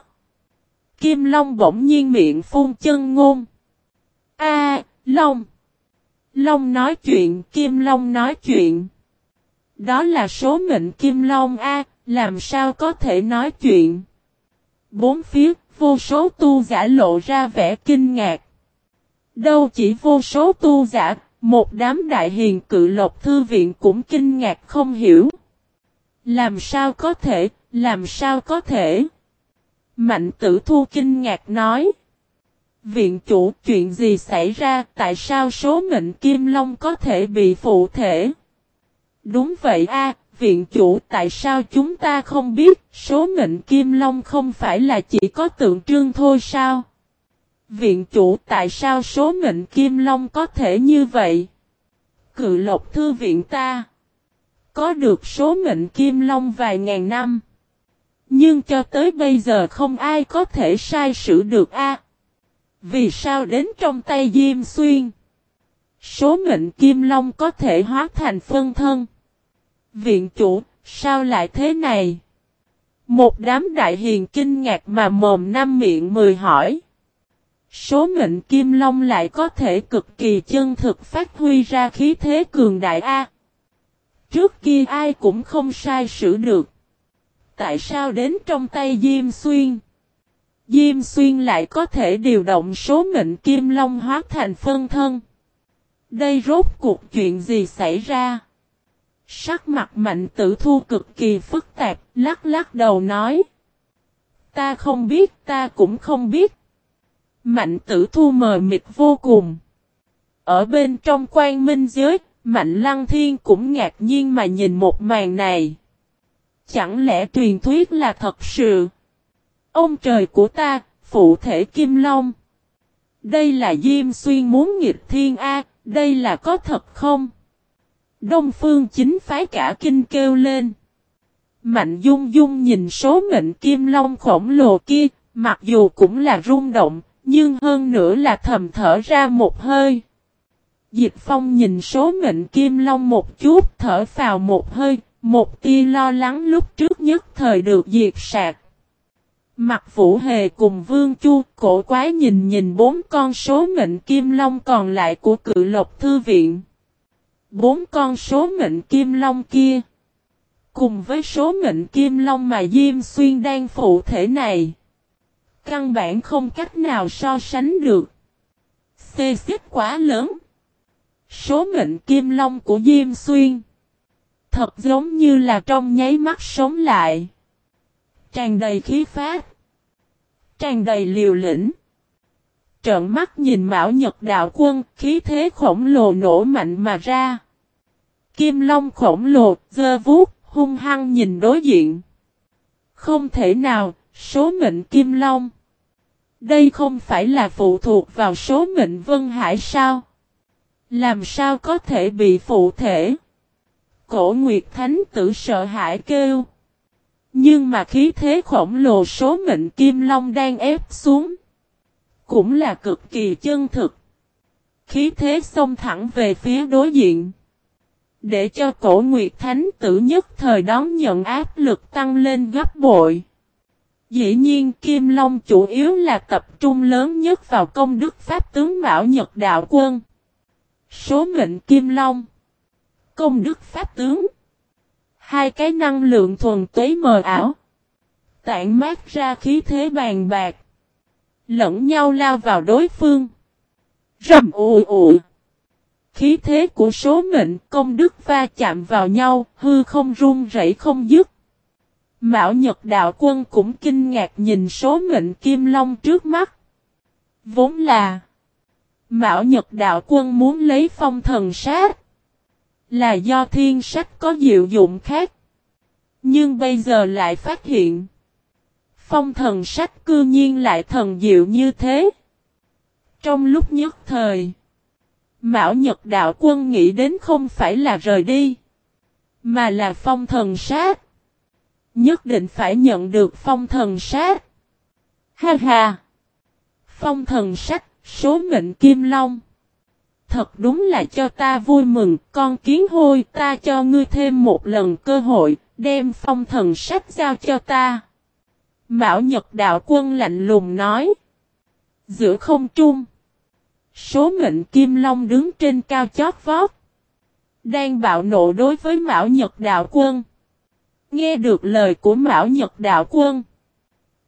Kim Long bỗng nhiên miệng phun chân ngôn. A, Long. Long nói chuyện, Kim Long nói chuyện. Đó là số mệnh Kim Long A, làm sao có thể nói chuyện. Bốn phía, vô số tu giả lộ ra vẻ kinh ngạc. Đâu chỉ vô số tu giả, một đám đại hiền cự lộc thư viện cũng kinh ngạc không hiểu. Làm sao có thể, làm sao có thể. Mạnh tử thu kinh ngạc nói. Viện chủ chuyện gì xảy ra tại sao số mệnh kim long có thể bị phụ thể? Đúng vậy a, viện chủ, tại sao chúng ta không biết số mệnh kim long không phải là chỉ có tượng trưng thôi sao? Viện chủ, tại sao số mệnh kim long có thể như vậy? Cự lộc thư viện ta có được số mệnh kim long vài ngàn năm. Nhưng cho tới bây giờ không ai có thể sai sử được a. Vì sao đến trong tay Diêm Xuyên? Số mệnh kim long có thể hóa thành phân thân. Viện chủ, sao lại thế này? Một đám đại hiền kinh ngạc mà mồm năm miệng mười hỏi. Số mệnh kim long lại có thể cực kỳ chân thực phát huy ra khí thế cường đại A. Trước kia ai cũng không sai sử được. Tại sao đến trong tay Diêm Xuyên? Diêm Xuyên lại có thể điều động số mệnh kim long hóa thành phân thân. Đây rốt cuộc chuyện gì xảy ra? Sắc mặt mạnh tử thu cực kỳ phức tạp, lắc lắc đầu nói. Ta không biết, ta cũng không biết. Mạnh tử thu mờ mịt vô cùng. Ở bên trong quan minh giới, Mạnh lăng thiên cũng ngạc nhiên mà nhìn một màn này. Chẳng lẽ truyền thuyết là thật sự? Ông trời của ta, phụ thể Kim Long. Đây là Diêm Xuyên muốn nghịch thiên A, đây là có thật không? Đông Phương chính phái cả kinh kêu lên. Mạnh Dung Dung nhìn số mệnh Kim Long khổng lồ kia, mặc dù cũng là rung động, nhưng hơn nữa là thầm thở ra một hơi. Dịch Phong nhìn số mệnh Kim Long một chút thở vào một hơi, một tia lo lắng lúc trước nhất thời được diệt sạc. Mặt Vũ Hề cùng Vương Chu cổ quái nhìn nhìn bốn con số mệnh Kim Long còn lại của cự lộc thư viện. Bốn con số mệnh Kim Long kia. Cùng với số mệnh Kim Long mà Diêm Xuyên đang phụ thể này. Căn bản không cách nào so sánh được. Xê xích quá lớn. Số mệnh kim long của Diêm Xuyên. Thật giống như là trong nháy mắt sống lại. Tràn đầy khí phát. Tràn đầy liều lĩnh. Trợn mắt nhìn Mão Nhật Đạo Quân, khí thế khổng lồ nổ mạnh mà ra. Kim Long khổng lồ, dơ vuốt, hung hăng nhìn đối diện. Không thể nào, số mệnh Kim Long. Đây không phải là phụ thuộc vào số mệnh Vân Hải sao? Làm sao có thể bị phụ thể? Cổ Nguyệt Thánh tử sợ hãi kêu. Nhưng mà khí thế khổng lồ số mệnh Kim Long đang ép xuống. Cũng là cực kỳ chân thực. Khí thế xông thẳng về phía đối diện. Để cho cổ Nguyệt Thánh tử nhất thời đón nhận áp lực tăng lên gấp bội. Dĩ nhiên Kim Long chủ yếu là tập trung lớn nhất vào công đức Pháp tướng Mão Nhật Đạo Quân. Số mệnh Kim Long. Công đức Pháp tướng. Hai cái năng lượng thuần túy mờ ảo. Tản mát ra khí thế bàn bạc. Lẫn nhau lao vào đối phương. Rầm ụ ụ. Khí thế của số mệnh công đức va chạm vào nhau, hư không run rẩy không dứt. Mạo Nhật Đạo Quân cũng kinh ngạc nhìn số mệnh Kim Long trước mắt. Vốn là Mạo Nhật Đạo Quân muốn lấy phong thần sát. Là do thiên sách có diệu dụng khác. Nhưng bây giờ lại phát hiện. Phong thần sách cư nhiên lại thần diệu như thế. Trong lúc nhất thời. Mão Nhật Đạo Quân nghĩ đến không phải là rời đi. Mà là phong thần sát. Nhất định phải nhận được phong thần sát. Ha ha. Phong thần sách, số mệnh kim long. Thật đúng là cho ta vui mừng, con kiến hôi ta cho ngươi thêm một lần cơ hội, đem phong thần sách giao cho ta. Mão Nhật Đạo Quân lạnh lùng nói. Giữa không trung. Số mệnh Kim Long đứng trên cao chót vót. Đang bạo nộ đối với Mão Nhật Đạo Quân. Nghe được lời của Mão Nhật Đạo Quân.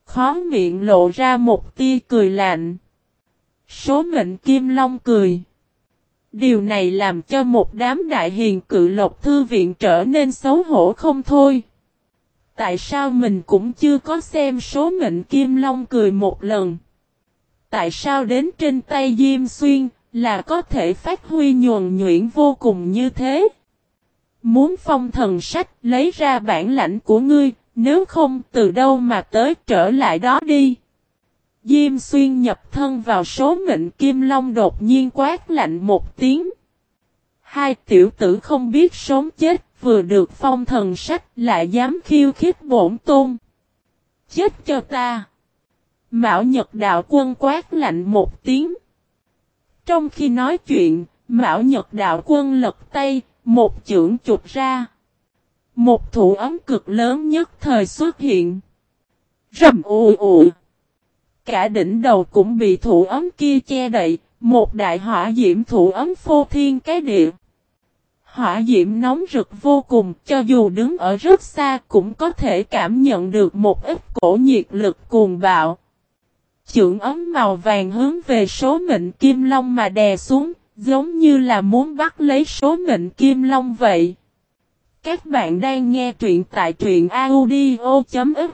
Khó miệng lộ ra một tia cười lạnh. Số mệnh Kim Long cười. Điều này làm cho một đám đại hiền cự lộc thư viện trở nên xấu hổ không thôi. Tại sao mình cũng chưa có xem số mệnh Kim Long cười một lần? Tại sao đến trên tay Diêm Xuyên là có thể phát huy nhuần nhuyễn vô cùng như thế? Muốn phong thần sách lấy ra bản lãnh của ngươi, nếu không từ đâu mà tới trở lại đó đi. Diêm xuyên nhập thân vào số mệnh kim long đột nhiên quát lạnh một tiếng. Hai tiểu tử không biết sống chết vừa được phong thần sách lại dám khiêu khích bổn tôn. Chết cho ta. Mạo Nhật Đạo Quân quát lạnh một tiếng. Trong khi nói chuyện, Mạo Nhật Đạo Quân lật tay, một chưởng chụp ra. Một thủ ấm cực lớn nhất thời xuất hiện. Rầm ù ù. Cả đỉnh đầu cũng bị thủ ấm kia che đậy, một đại hỏa diễm thủ ấm phô thiên cái địa. Hỏa diễm nóng rực vô cùng, cho dù đứng ở rất xa cũng có thể cảm nhận được một ít cổ nhiệt lực cuồng bạo. Chưởng ấm màu vàng hướng về số mệnh kim long mà đè xuống, giống như là muốn bắt lấy số mệnh kim long vậy. Các bạn đang nghe truyện tại truyện audio.fiz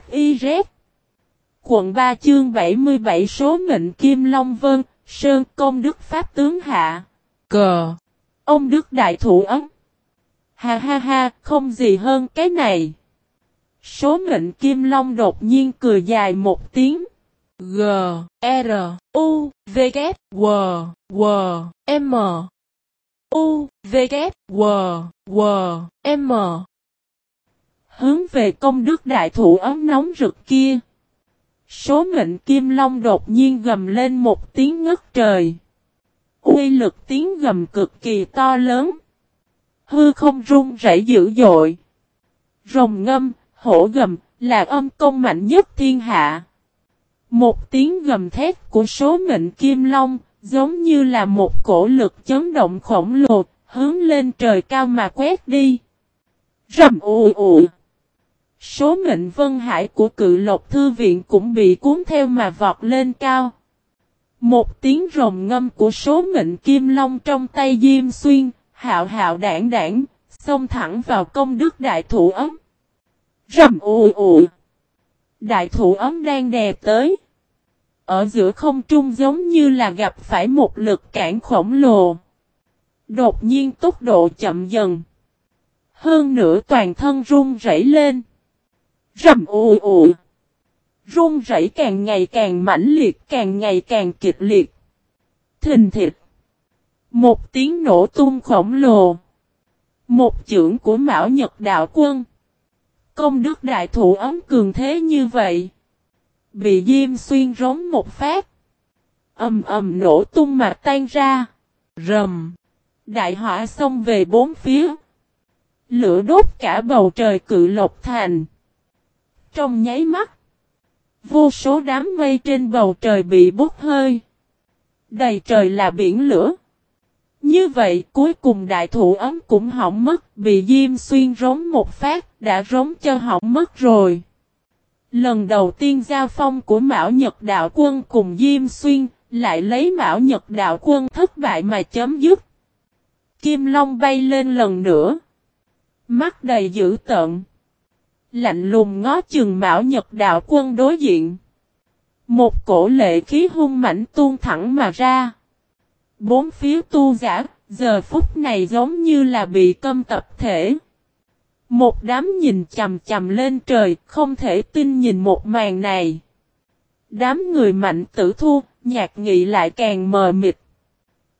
Quận 3 chương 77 số mệnh Kim Long Vân, Sơn Công Đức Pháp Tướng Hạ. Cờ. Ông Đức Đại Thủ ấm. Ha ha ha, không gì hơn cái này. Số mệnh Kim Long đột nhiên cười dài một tiếng. G, R, U, V, K, W, W, M. U, V, K, W, W, M. Hướng về công đức đại thủ ấm nóng rực kia. Số mệnh kim long đột nhiên gầm lên một tiếng ngất trời. Uy lực tiếng gầm cực kỳ to lớn. Hư không rung rẩy dữ dội. Rồng ngâm, hổ gầm, là âm công mạnh nhất thiên hạ. Một tiếng gầm thét của số mệnh kim long, giống như là một cổ lực chấn động khổng lồ, hướng lên trời cao mà quét đi. Rầm ù ù. Số mệnh vân hải của cự lộc thư viện cũng bị cuốn theo mà vọt lên cao. Một tiếng rồng ngâm của số mệnh kim long trong tay Diêm Xuyên, hạo hạo đảng đảng, xông thẳng vào công đức đại thủ ấm. Rầm ù ù. Đại thủ ấm đang đè tới. Ở giữa không trung giống như là gặp phải một lực cản khổng lồ. Đột nhiên tốc độ chậm dần. Hơn nữa toàn thân run rẩy lên. Rầm ù ù. Run rẩy càng ngày càng mãnh liệt, càng ngày càng kịch liệt. Thình thịch. Một tiếng nổ tung khổng lồ. Một chưởng của Mão Nhật Đạo Quân. Công đức đại thủ ấm cường thế như vậy. Bị Diêm Xuyên rống một phát. ầm ầm nổ tung mà tan ra. Rầm. Đại hỏa xông về bốn phía. Lửa đốt cả bầu trời cự lộc thành. Trong nháy mắt, vô số đám mây trên bầu trời bị bốc hơi. Đầy trời là biển lửa. Như vậy cuối cùng đại thủ ấm cũng hỏng mất, bị Diêm Xuyên rống một phát, đã rống cho hỏng mất rồi. Lần đầu tiên giao phong của Mão Nhật Đạo Quân cùng Diêm Xuyên, lại lấy Mão Nhật Đạo Quân thất bại mà chấm dứt. Kim Long bay lên lần nữa. Mắt đầy dữ tợn. Lạnh lùng ngó chừng Mão Nhật Đạo Quân đối diện. Một cổ lệ khí hung mảnh tuôn thẳng mà ra. Bốn phía tu giả, giờ phút này giống như là bị câm tập thể. Một đám nhìn chầm chầm lên trời, không thể tin nhìn một màn này. Đám người mạnh tử thu, nhạc nghị lại càng mờ mịt.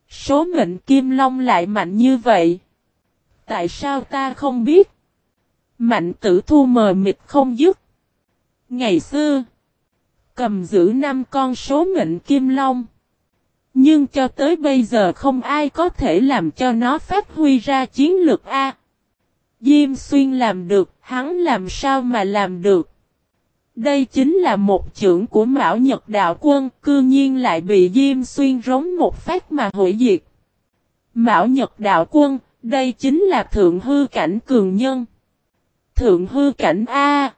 Số mệnh kim long lại mạnh như vậy. Tại sao ta không biết? Mạnh tử thu mờ mịt không dứt. Ngày xưa, cầm giữ năm con số mệnh kim long. Nhưng cho tới bây giờ không ai có thể làm cho nó phát huy ra chiến lược A. Diêm xuyên làm được, hắn làm sao mà làm được. Đây chính là một trưởng của Mão Nhật Đạo Quân, cư nhiên lại bị Diêm Xuyên rống một phát mà hủy diệt. Mão Nhật Đạo Quân, đây chính là thượng hư cảnh cường nhân. Thượng hư cảnh A.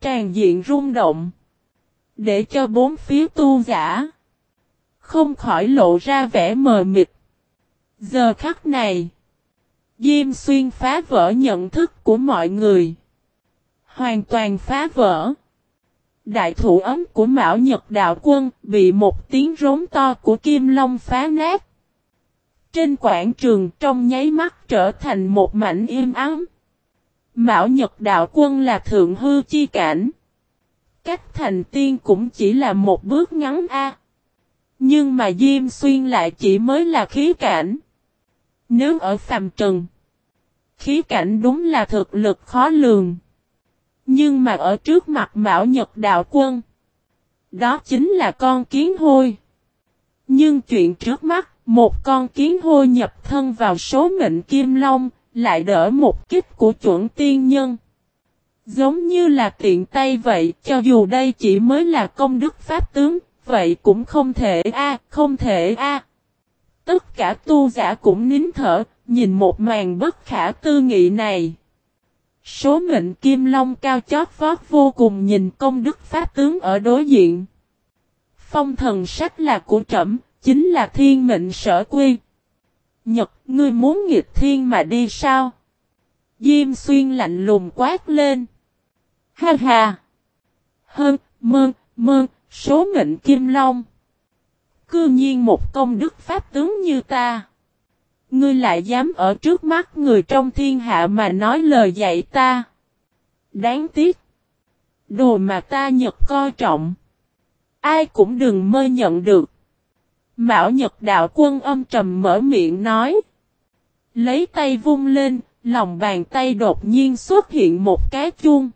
Tràn diện rung động. Để cho bốn phía tu giả. Không khỏi lộ ra vẻ mờ mịt. Giờ khắc này. Diêm xuyên phá vỡ nhận thức của mọi người. Hoàn toàn phá vỡ. Đại thủ ấm của Mão Nhật Đạo Quân bị một tiếng rống to của Kim Long phá nát. Trên quảng trường trong nháy mắt trở thành một mảnh im ắng. Mão Nhật Đạo Quân là thượng hư chi cảnh. Cách thành tiên cũng chỉ là một bước ngắn a. Nhưng mà Diêm Xuyên lại chỉ mới là khí cảnh. Nếu ở phàm trần, khí cảnh đúng là thực lực khó lường. Nhưng mà ở trước mặt Mão Nhật Đạo Quân, đó chính là con kiến hôi. Nhưng chuyện trước mắt, một con kiến hôi nhập thân vào số mệnh Kim Long, lại đỡ một kích của chuẩn tiên nhân. Giống như là tiện tay vậy, cho dù đây chỉ mới là công đức pháp tướng, vậy cũng không thể a, không thể a. Tất cả tu giả cũng nín thở, nhìn một màn bất khả tư nghị này. Số mệnh kim long cao chót vót vô cùng nhìn công đức pháp tướng ở đối diện. Phong thần sách là của trẫm, chính là thiên mệnh sở quy. Nhật, ngươi muốn nghịch thiên mà đi sao? Diêm xuyên lạnh lùng quát lên. Ha ha! Hơn, mơn, mơn, số mệnh kim long. Cư nhiên một công đức pháp tướng như ta. Ngươi lại dám ở trước mắt người trong thiên hạ mà nói lời dạy ta. Đáng tiếc. Đồ mà ta nhật coi trọng. Ai cũng đừng mơ nhận được. Mão Nhật Đạo Quân âm trầm mở miệng nói. Lấy tay vung lên, lòng bàn tay đột nhiên xuất hiện một cái chuông.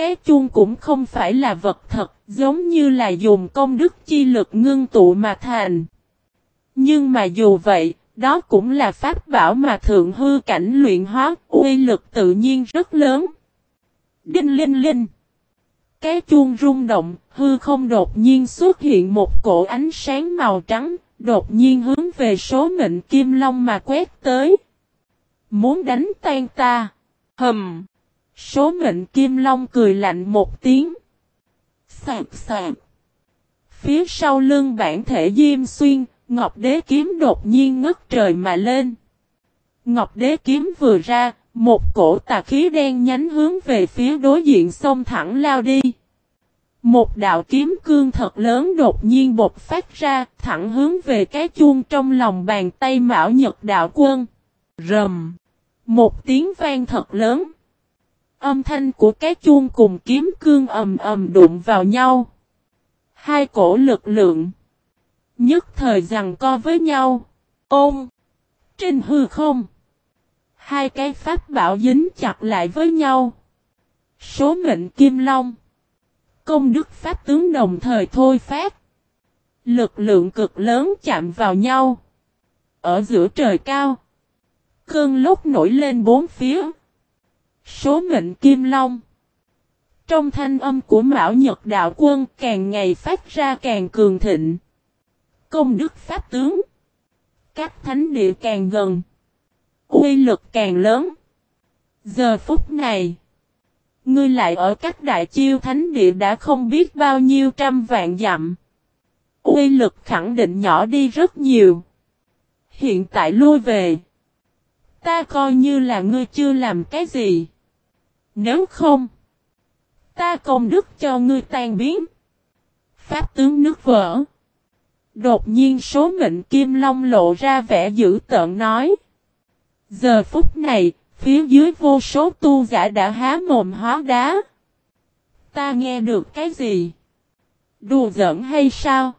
Cái chuông cũng không phải là vật thật, giống như là dùng công đức chi lực ngưng tụ mà thành. Nhưng mà dù vậy, đó cũng là pháp bảo mà thượng hư cảnh luyện hóa, uy lực tự nhiên rất lớn. Đinh linh linh. Cái chuông rung động, hư không đột nhiên xuất hiện một cổ ánh sáng màu trắng, đột nhiên hướng về số mệnh kim long mà quét tới. Muốn đánh tan ta. Hầm. Số mệnh kim long cười lạnh một tiếng. Sạc sạc. Phía sau lưng bản thể Diêm Xuyên, Ngọc Đế kiếm đột nhiên ngất trời mà lên. Ngọc Đế kiếm vừa ra, một cổ tà khí đen nhánh hướng về phía đối diện sông thẳng lao đi. Một đạo kiếm cương thật lớn đột nhiên bột phát ra, thẳng hướng về cái chuông trong lòng bàn tay Mão Nhật đạo quân. Rầm! Một tiếng vang thật lớn. Âm thanh của cái chuông cùng kiếm cương ầm ầm đụng vào nhau. Hai cổ lực lượng. Nhất thời rằng co với nhau. Ôm! Trên hư không. Hai cái pháp bảo dính chặt lại với nhau. Số mệnh kim long. Công đức pháp tướng đồng thời thôi phát. Lực lượng cực lớn chạm vào nhau. Ở giữa trời cao. Cơn lốc nổi lên bốn phía. Số mệnh kim long. Trong thanh âm của Mão Nhật Đạo Quân, càng ngày phát ra càng cường thịnh. Công đức pháp tướng. Các thánh địa càng gần. Uy lực càng lớn. Giờ phút này. Ngươi lại ở các đại chiêu thánh địa đã không biết bao nhiêu trăm vạn dặm. Uy lực khẳng định nhỏ đi rất nhiều. Hiện tại lui về. Ta coi như là ngươi chưa làm cái gì. Nếu không. Ta công đức cho ngươi tan biến. Pháp tướng nước vỡ. Đột nhiên số mệnh kim long lộ ra vẻ dữ tợn nói. Giờ phút này, Phía dưới vô số tu giả đã há mồm hóa đá. Ta nghe được cái gì? Đùa giỡn hay sao?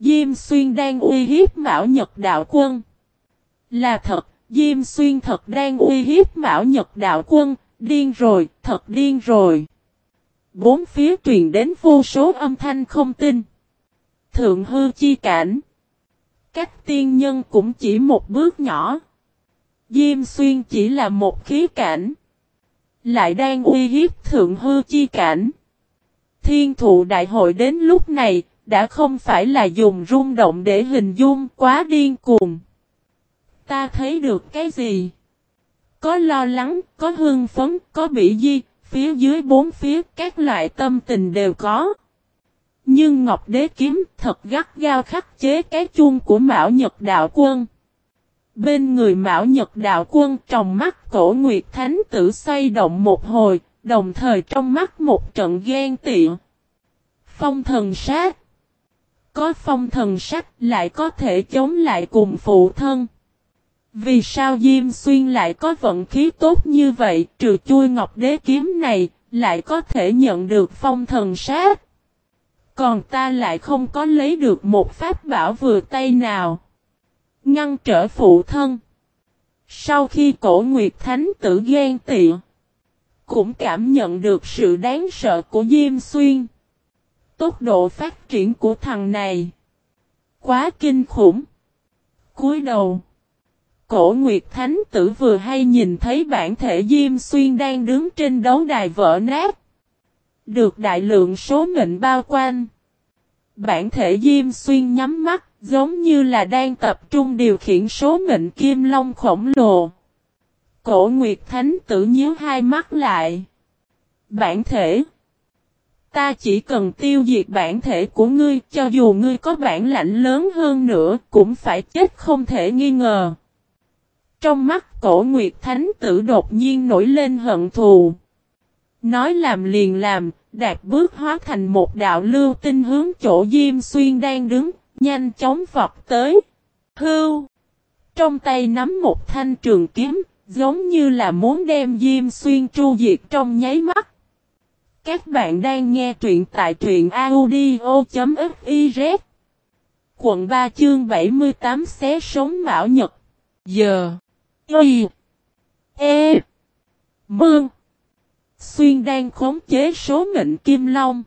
Diêm Xuyên đang uy hiếp Mão Nhật Đạo Quân. Là thật, Diêm Xuyên thật đang uy hiếp Mão Nhật Đạo Quân, điên rồi, thật điên rồi. Bốn phía truyền đến vô số âm thanh không tin. Thượng hư chi cảnh. Các tiên nhân cũng chỉ một bước nhỏ. Diêm xuyên chỉ là một khí cảnh. Lại đang uy hiếp thượng hư chi cảnh. Thiên thụ đại hội đến lúc này, đã không phải là dùng rung động để hình dung quá điên cuồng. Ta thấy được cái gì? Có lo lắng, có hưng phấn, có bị di, phía dưới bốn phía các loại tâm tình đều có. Nhưng Ngọc Đế Kiếm thật gắt gao khắc chế cái chuông của Mão Nhật Đạo Quân. Bên người Mão Nhật Đạo Quân trong mắt cổ Nguyệt Thánh tử xoay động một hồi, đồng thời trong mắt một trận ghen tị. Phong thần sát Có phong thần sát lại có thể chống lại cùng phụ thân. Vì sao Diêm Xuyên lại có vận khí tốt như vậy, trừ chui ngọc đế kiếm này, lại có thể nhận được phong thần sát? Còn ta lại không có lấy được một pháp bảo vừa tay nào. Ngăn trở phụ thân. Sau khi cổ Nguyệt Thánh tử ghen tị, cũng cảm nhận được sự đáng sợ của Diêm Xuyên. Tốc độ phát triển của thằng này. Quá kinh khủng. cúi đầu. Cổ Nguyệt Thánh tử vừa hay nhìn thấy bản thể Diêm Xuyên đang đứng trên đấu đài vỡ nát. Được đại lượng số mệnh bao quanh. Bản thể Diêm Xuyên nhắm mắt, giống như là đang tập trung điều khiển số mệnh kim long khổng lồ. Cổ Nguyệt Thánh tử nhíu hai mắt lại. Bản thể Ta chỉ cần tiêu diệt bản thể của ngươi, cho dù ngươi có bản lãnh lớn hơn nữa, cũng phải chết không thể nghi ngờ. Trong mắt cổ Nguyệt Thánh tử đột nhiên nổi lên hận thù. Nói làm liền làm, đạt bước hóa thành một đạo lưu tinh hướng chỗ Diêm Xuyên đang đứng, nhanh chóng vọt tới. Hưu! Trong tay nắm một thanh trường kiếm, giống như là muốn đem Diêm Xuyên tru diệt trong nháy mắt. Các bạn đang nghe truyện tại truyện audio.fiz Quận 3 chương 78 xé sống Mão Nhật Giờ Y. E. Mương. Xuyên đang khống chế số mệnh Kim Long.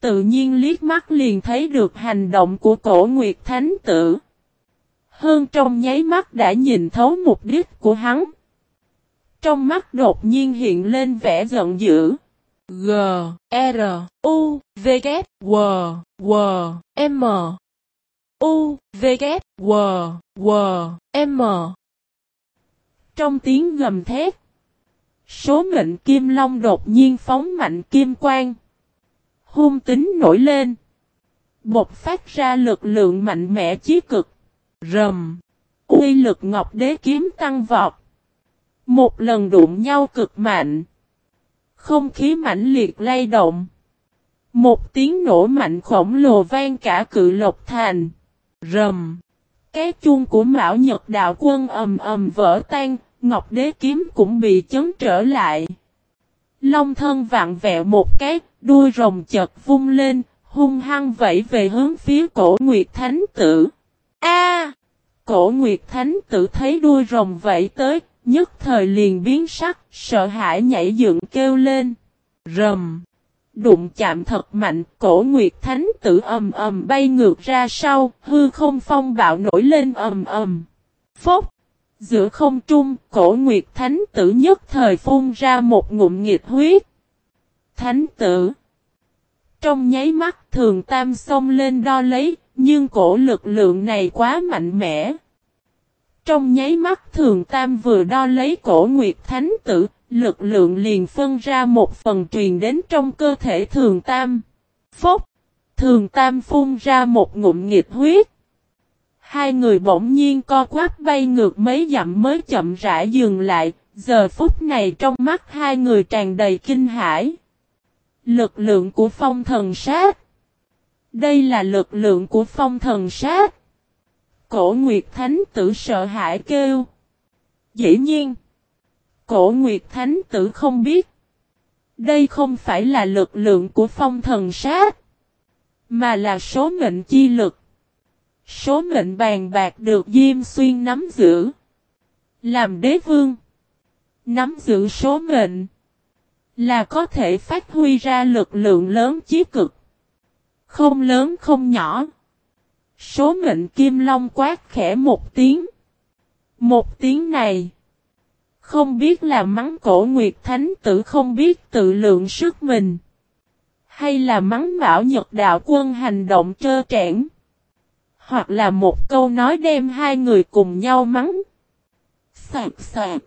Tự nhiên liếc mắt liền thấy được hành động của cổ Nguyệt Thánh Tử. Hơn trong nháy mắt đã nhìn thấu mục đích của hắn. Trong mắt đột nhiên hiện lên vẻ giận dữ. G, R, U, V, K, W, W, M. U, V, K, W, W, M. Trong tiếng gầm thét, số mệnh kim long đột nhiên phóng mạnh kim quang. Hung tính nổi lên. Bột phát ra lực lượng mạnh mẽ chí cực. Rầm. Uy lực ngọc đế kiếm tăng vọt. Một lần đụng nhau cực mạnh. Không khí mãnh liệt lay động. Một tiếng nổ mạnh khổng lồ vang cả cự lộc thành. Rầm. Cái chuông của Mão Nhật Đạo Quân ầm ầm vỡ tan, Ngọc Đế Kiếm cũng bị chấn trở lại. Long thân vặn vẹo một cái, đuôi rồng chật vung lên, hung hăng vẫy về hướng phía cổ Nguyệt Thánh Tử. A! cổ Nguyệt Thánh Tử thấy đuôi rồng vẫy tới, nhất thời liền biến sắc, sợ hãi nhảy dựng kêu lên. Rầm! Đụng chạm thật mạnh, cổ Nguyệt Thánh Tử ầm ầm bay ngược ra sau, hư không phong bạo nổi lên ầm ầm. Phốc! Giữa không trung, cổ Nguyệt Thánh Tử nhất thời phun ra một ngụm nghiệt huyết. Thánh Tử Trong nháy mắt thường tam xông lên đo lấy, nhưng cổ lực lượng này quá mạnh mẽ. Trong nháy mắt thường tam vừa đo lấy cổ Nguyệt Thánh Tử, lực lượng liền phân ra một phần truyền đến trong cơ thể thường tam. Phốc! Thường tam phun ra một ngụm nghiệt huyết. Hai người bỗng nhiên co quắp bay ngược mấy dặm mới chậm rãi dừng lại, giờ phút này trong mắt hai người tràn đầy kinh hãi. Lực lượng của phong thần sát Đây là lực lượng của phong thần sát. Cổ Nguyệt Thánh tử sợ hãi kêu. Dĩ nhiên, Cổ Nguyệt Thánh Tử không biết. Đây không phải là lực lượng của phong thần sát. Mà là số mệnh chi lực. Số mệnh bàn bạc được Diêm Xuyên nắm giữ. Làm đế vương. Nắm giữ số mệnh. Là có thể phát huy ra lực lượng lớn chí cực. Không lớn không nhỏ. Số mệnh kim long quát khẽ một tiếng. Một tiếng này. Không biết là mắng cổ Nguyệt Thánh tử không biết tự lượng sức mình. Hay là mắng bảo Nhật Đạo quân hành động trơ trẽn. Hoặc là một câu nói đem hai người cùng nhau mắng. Sạc sạc.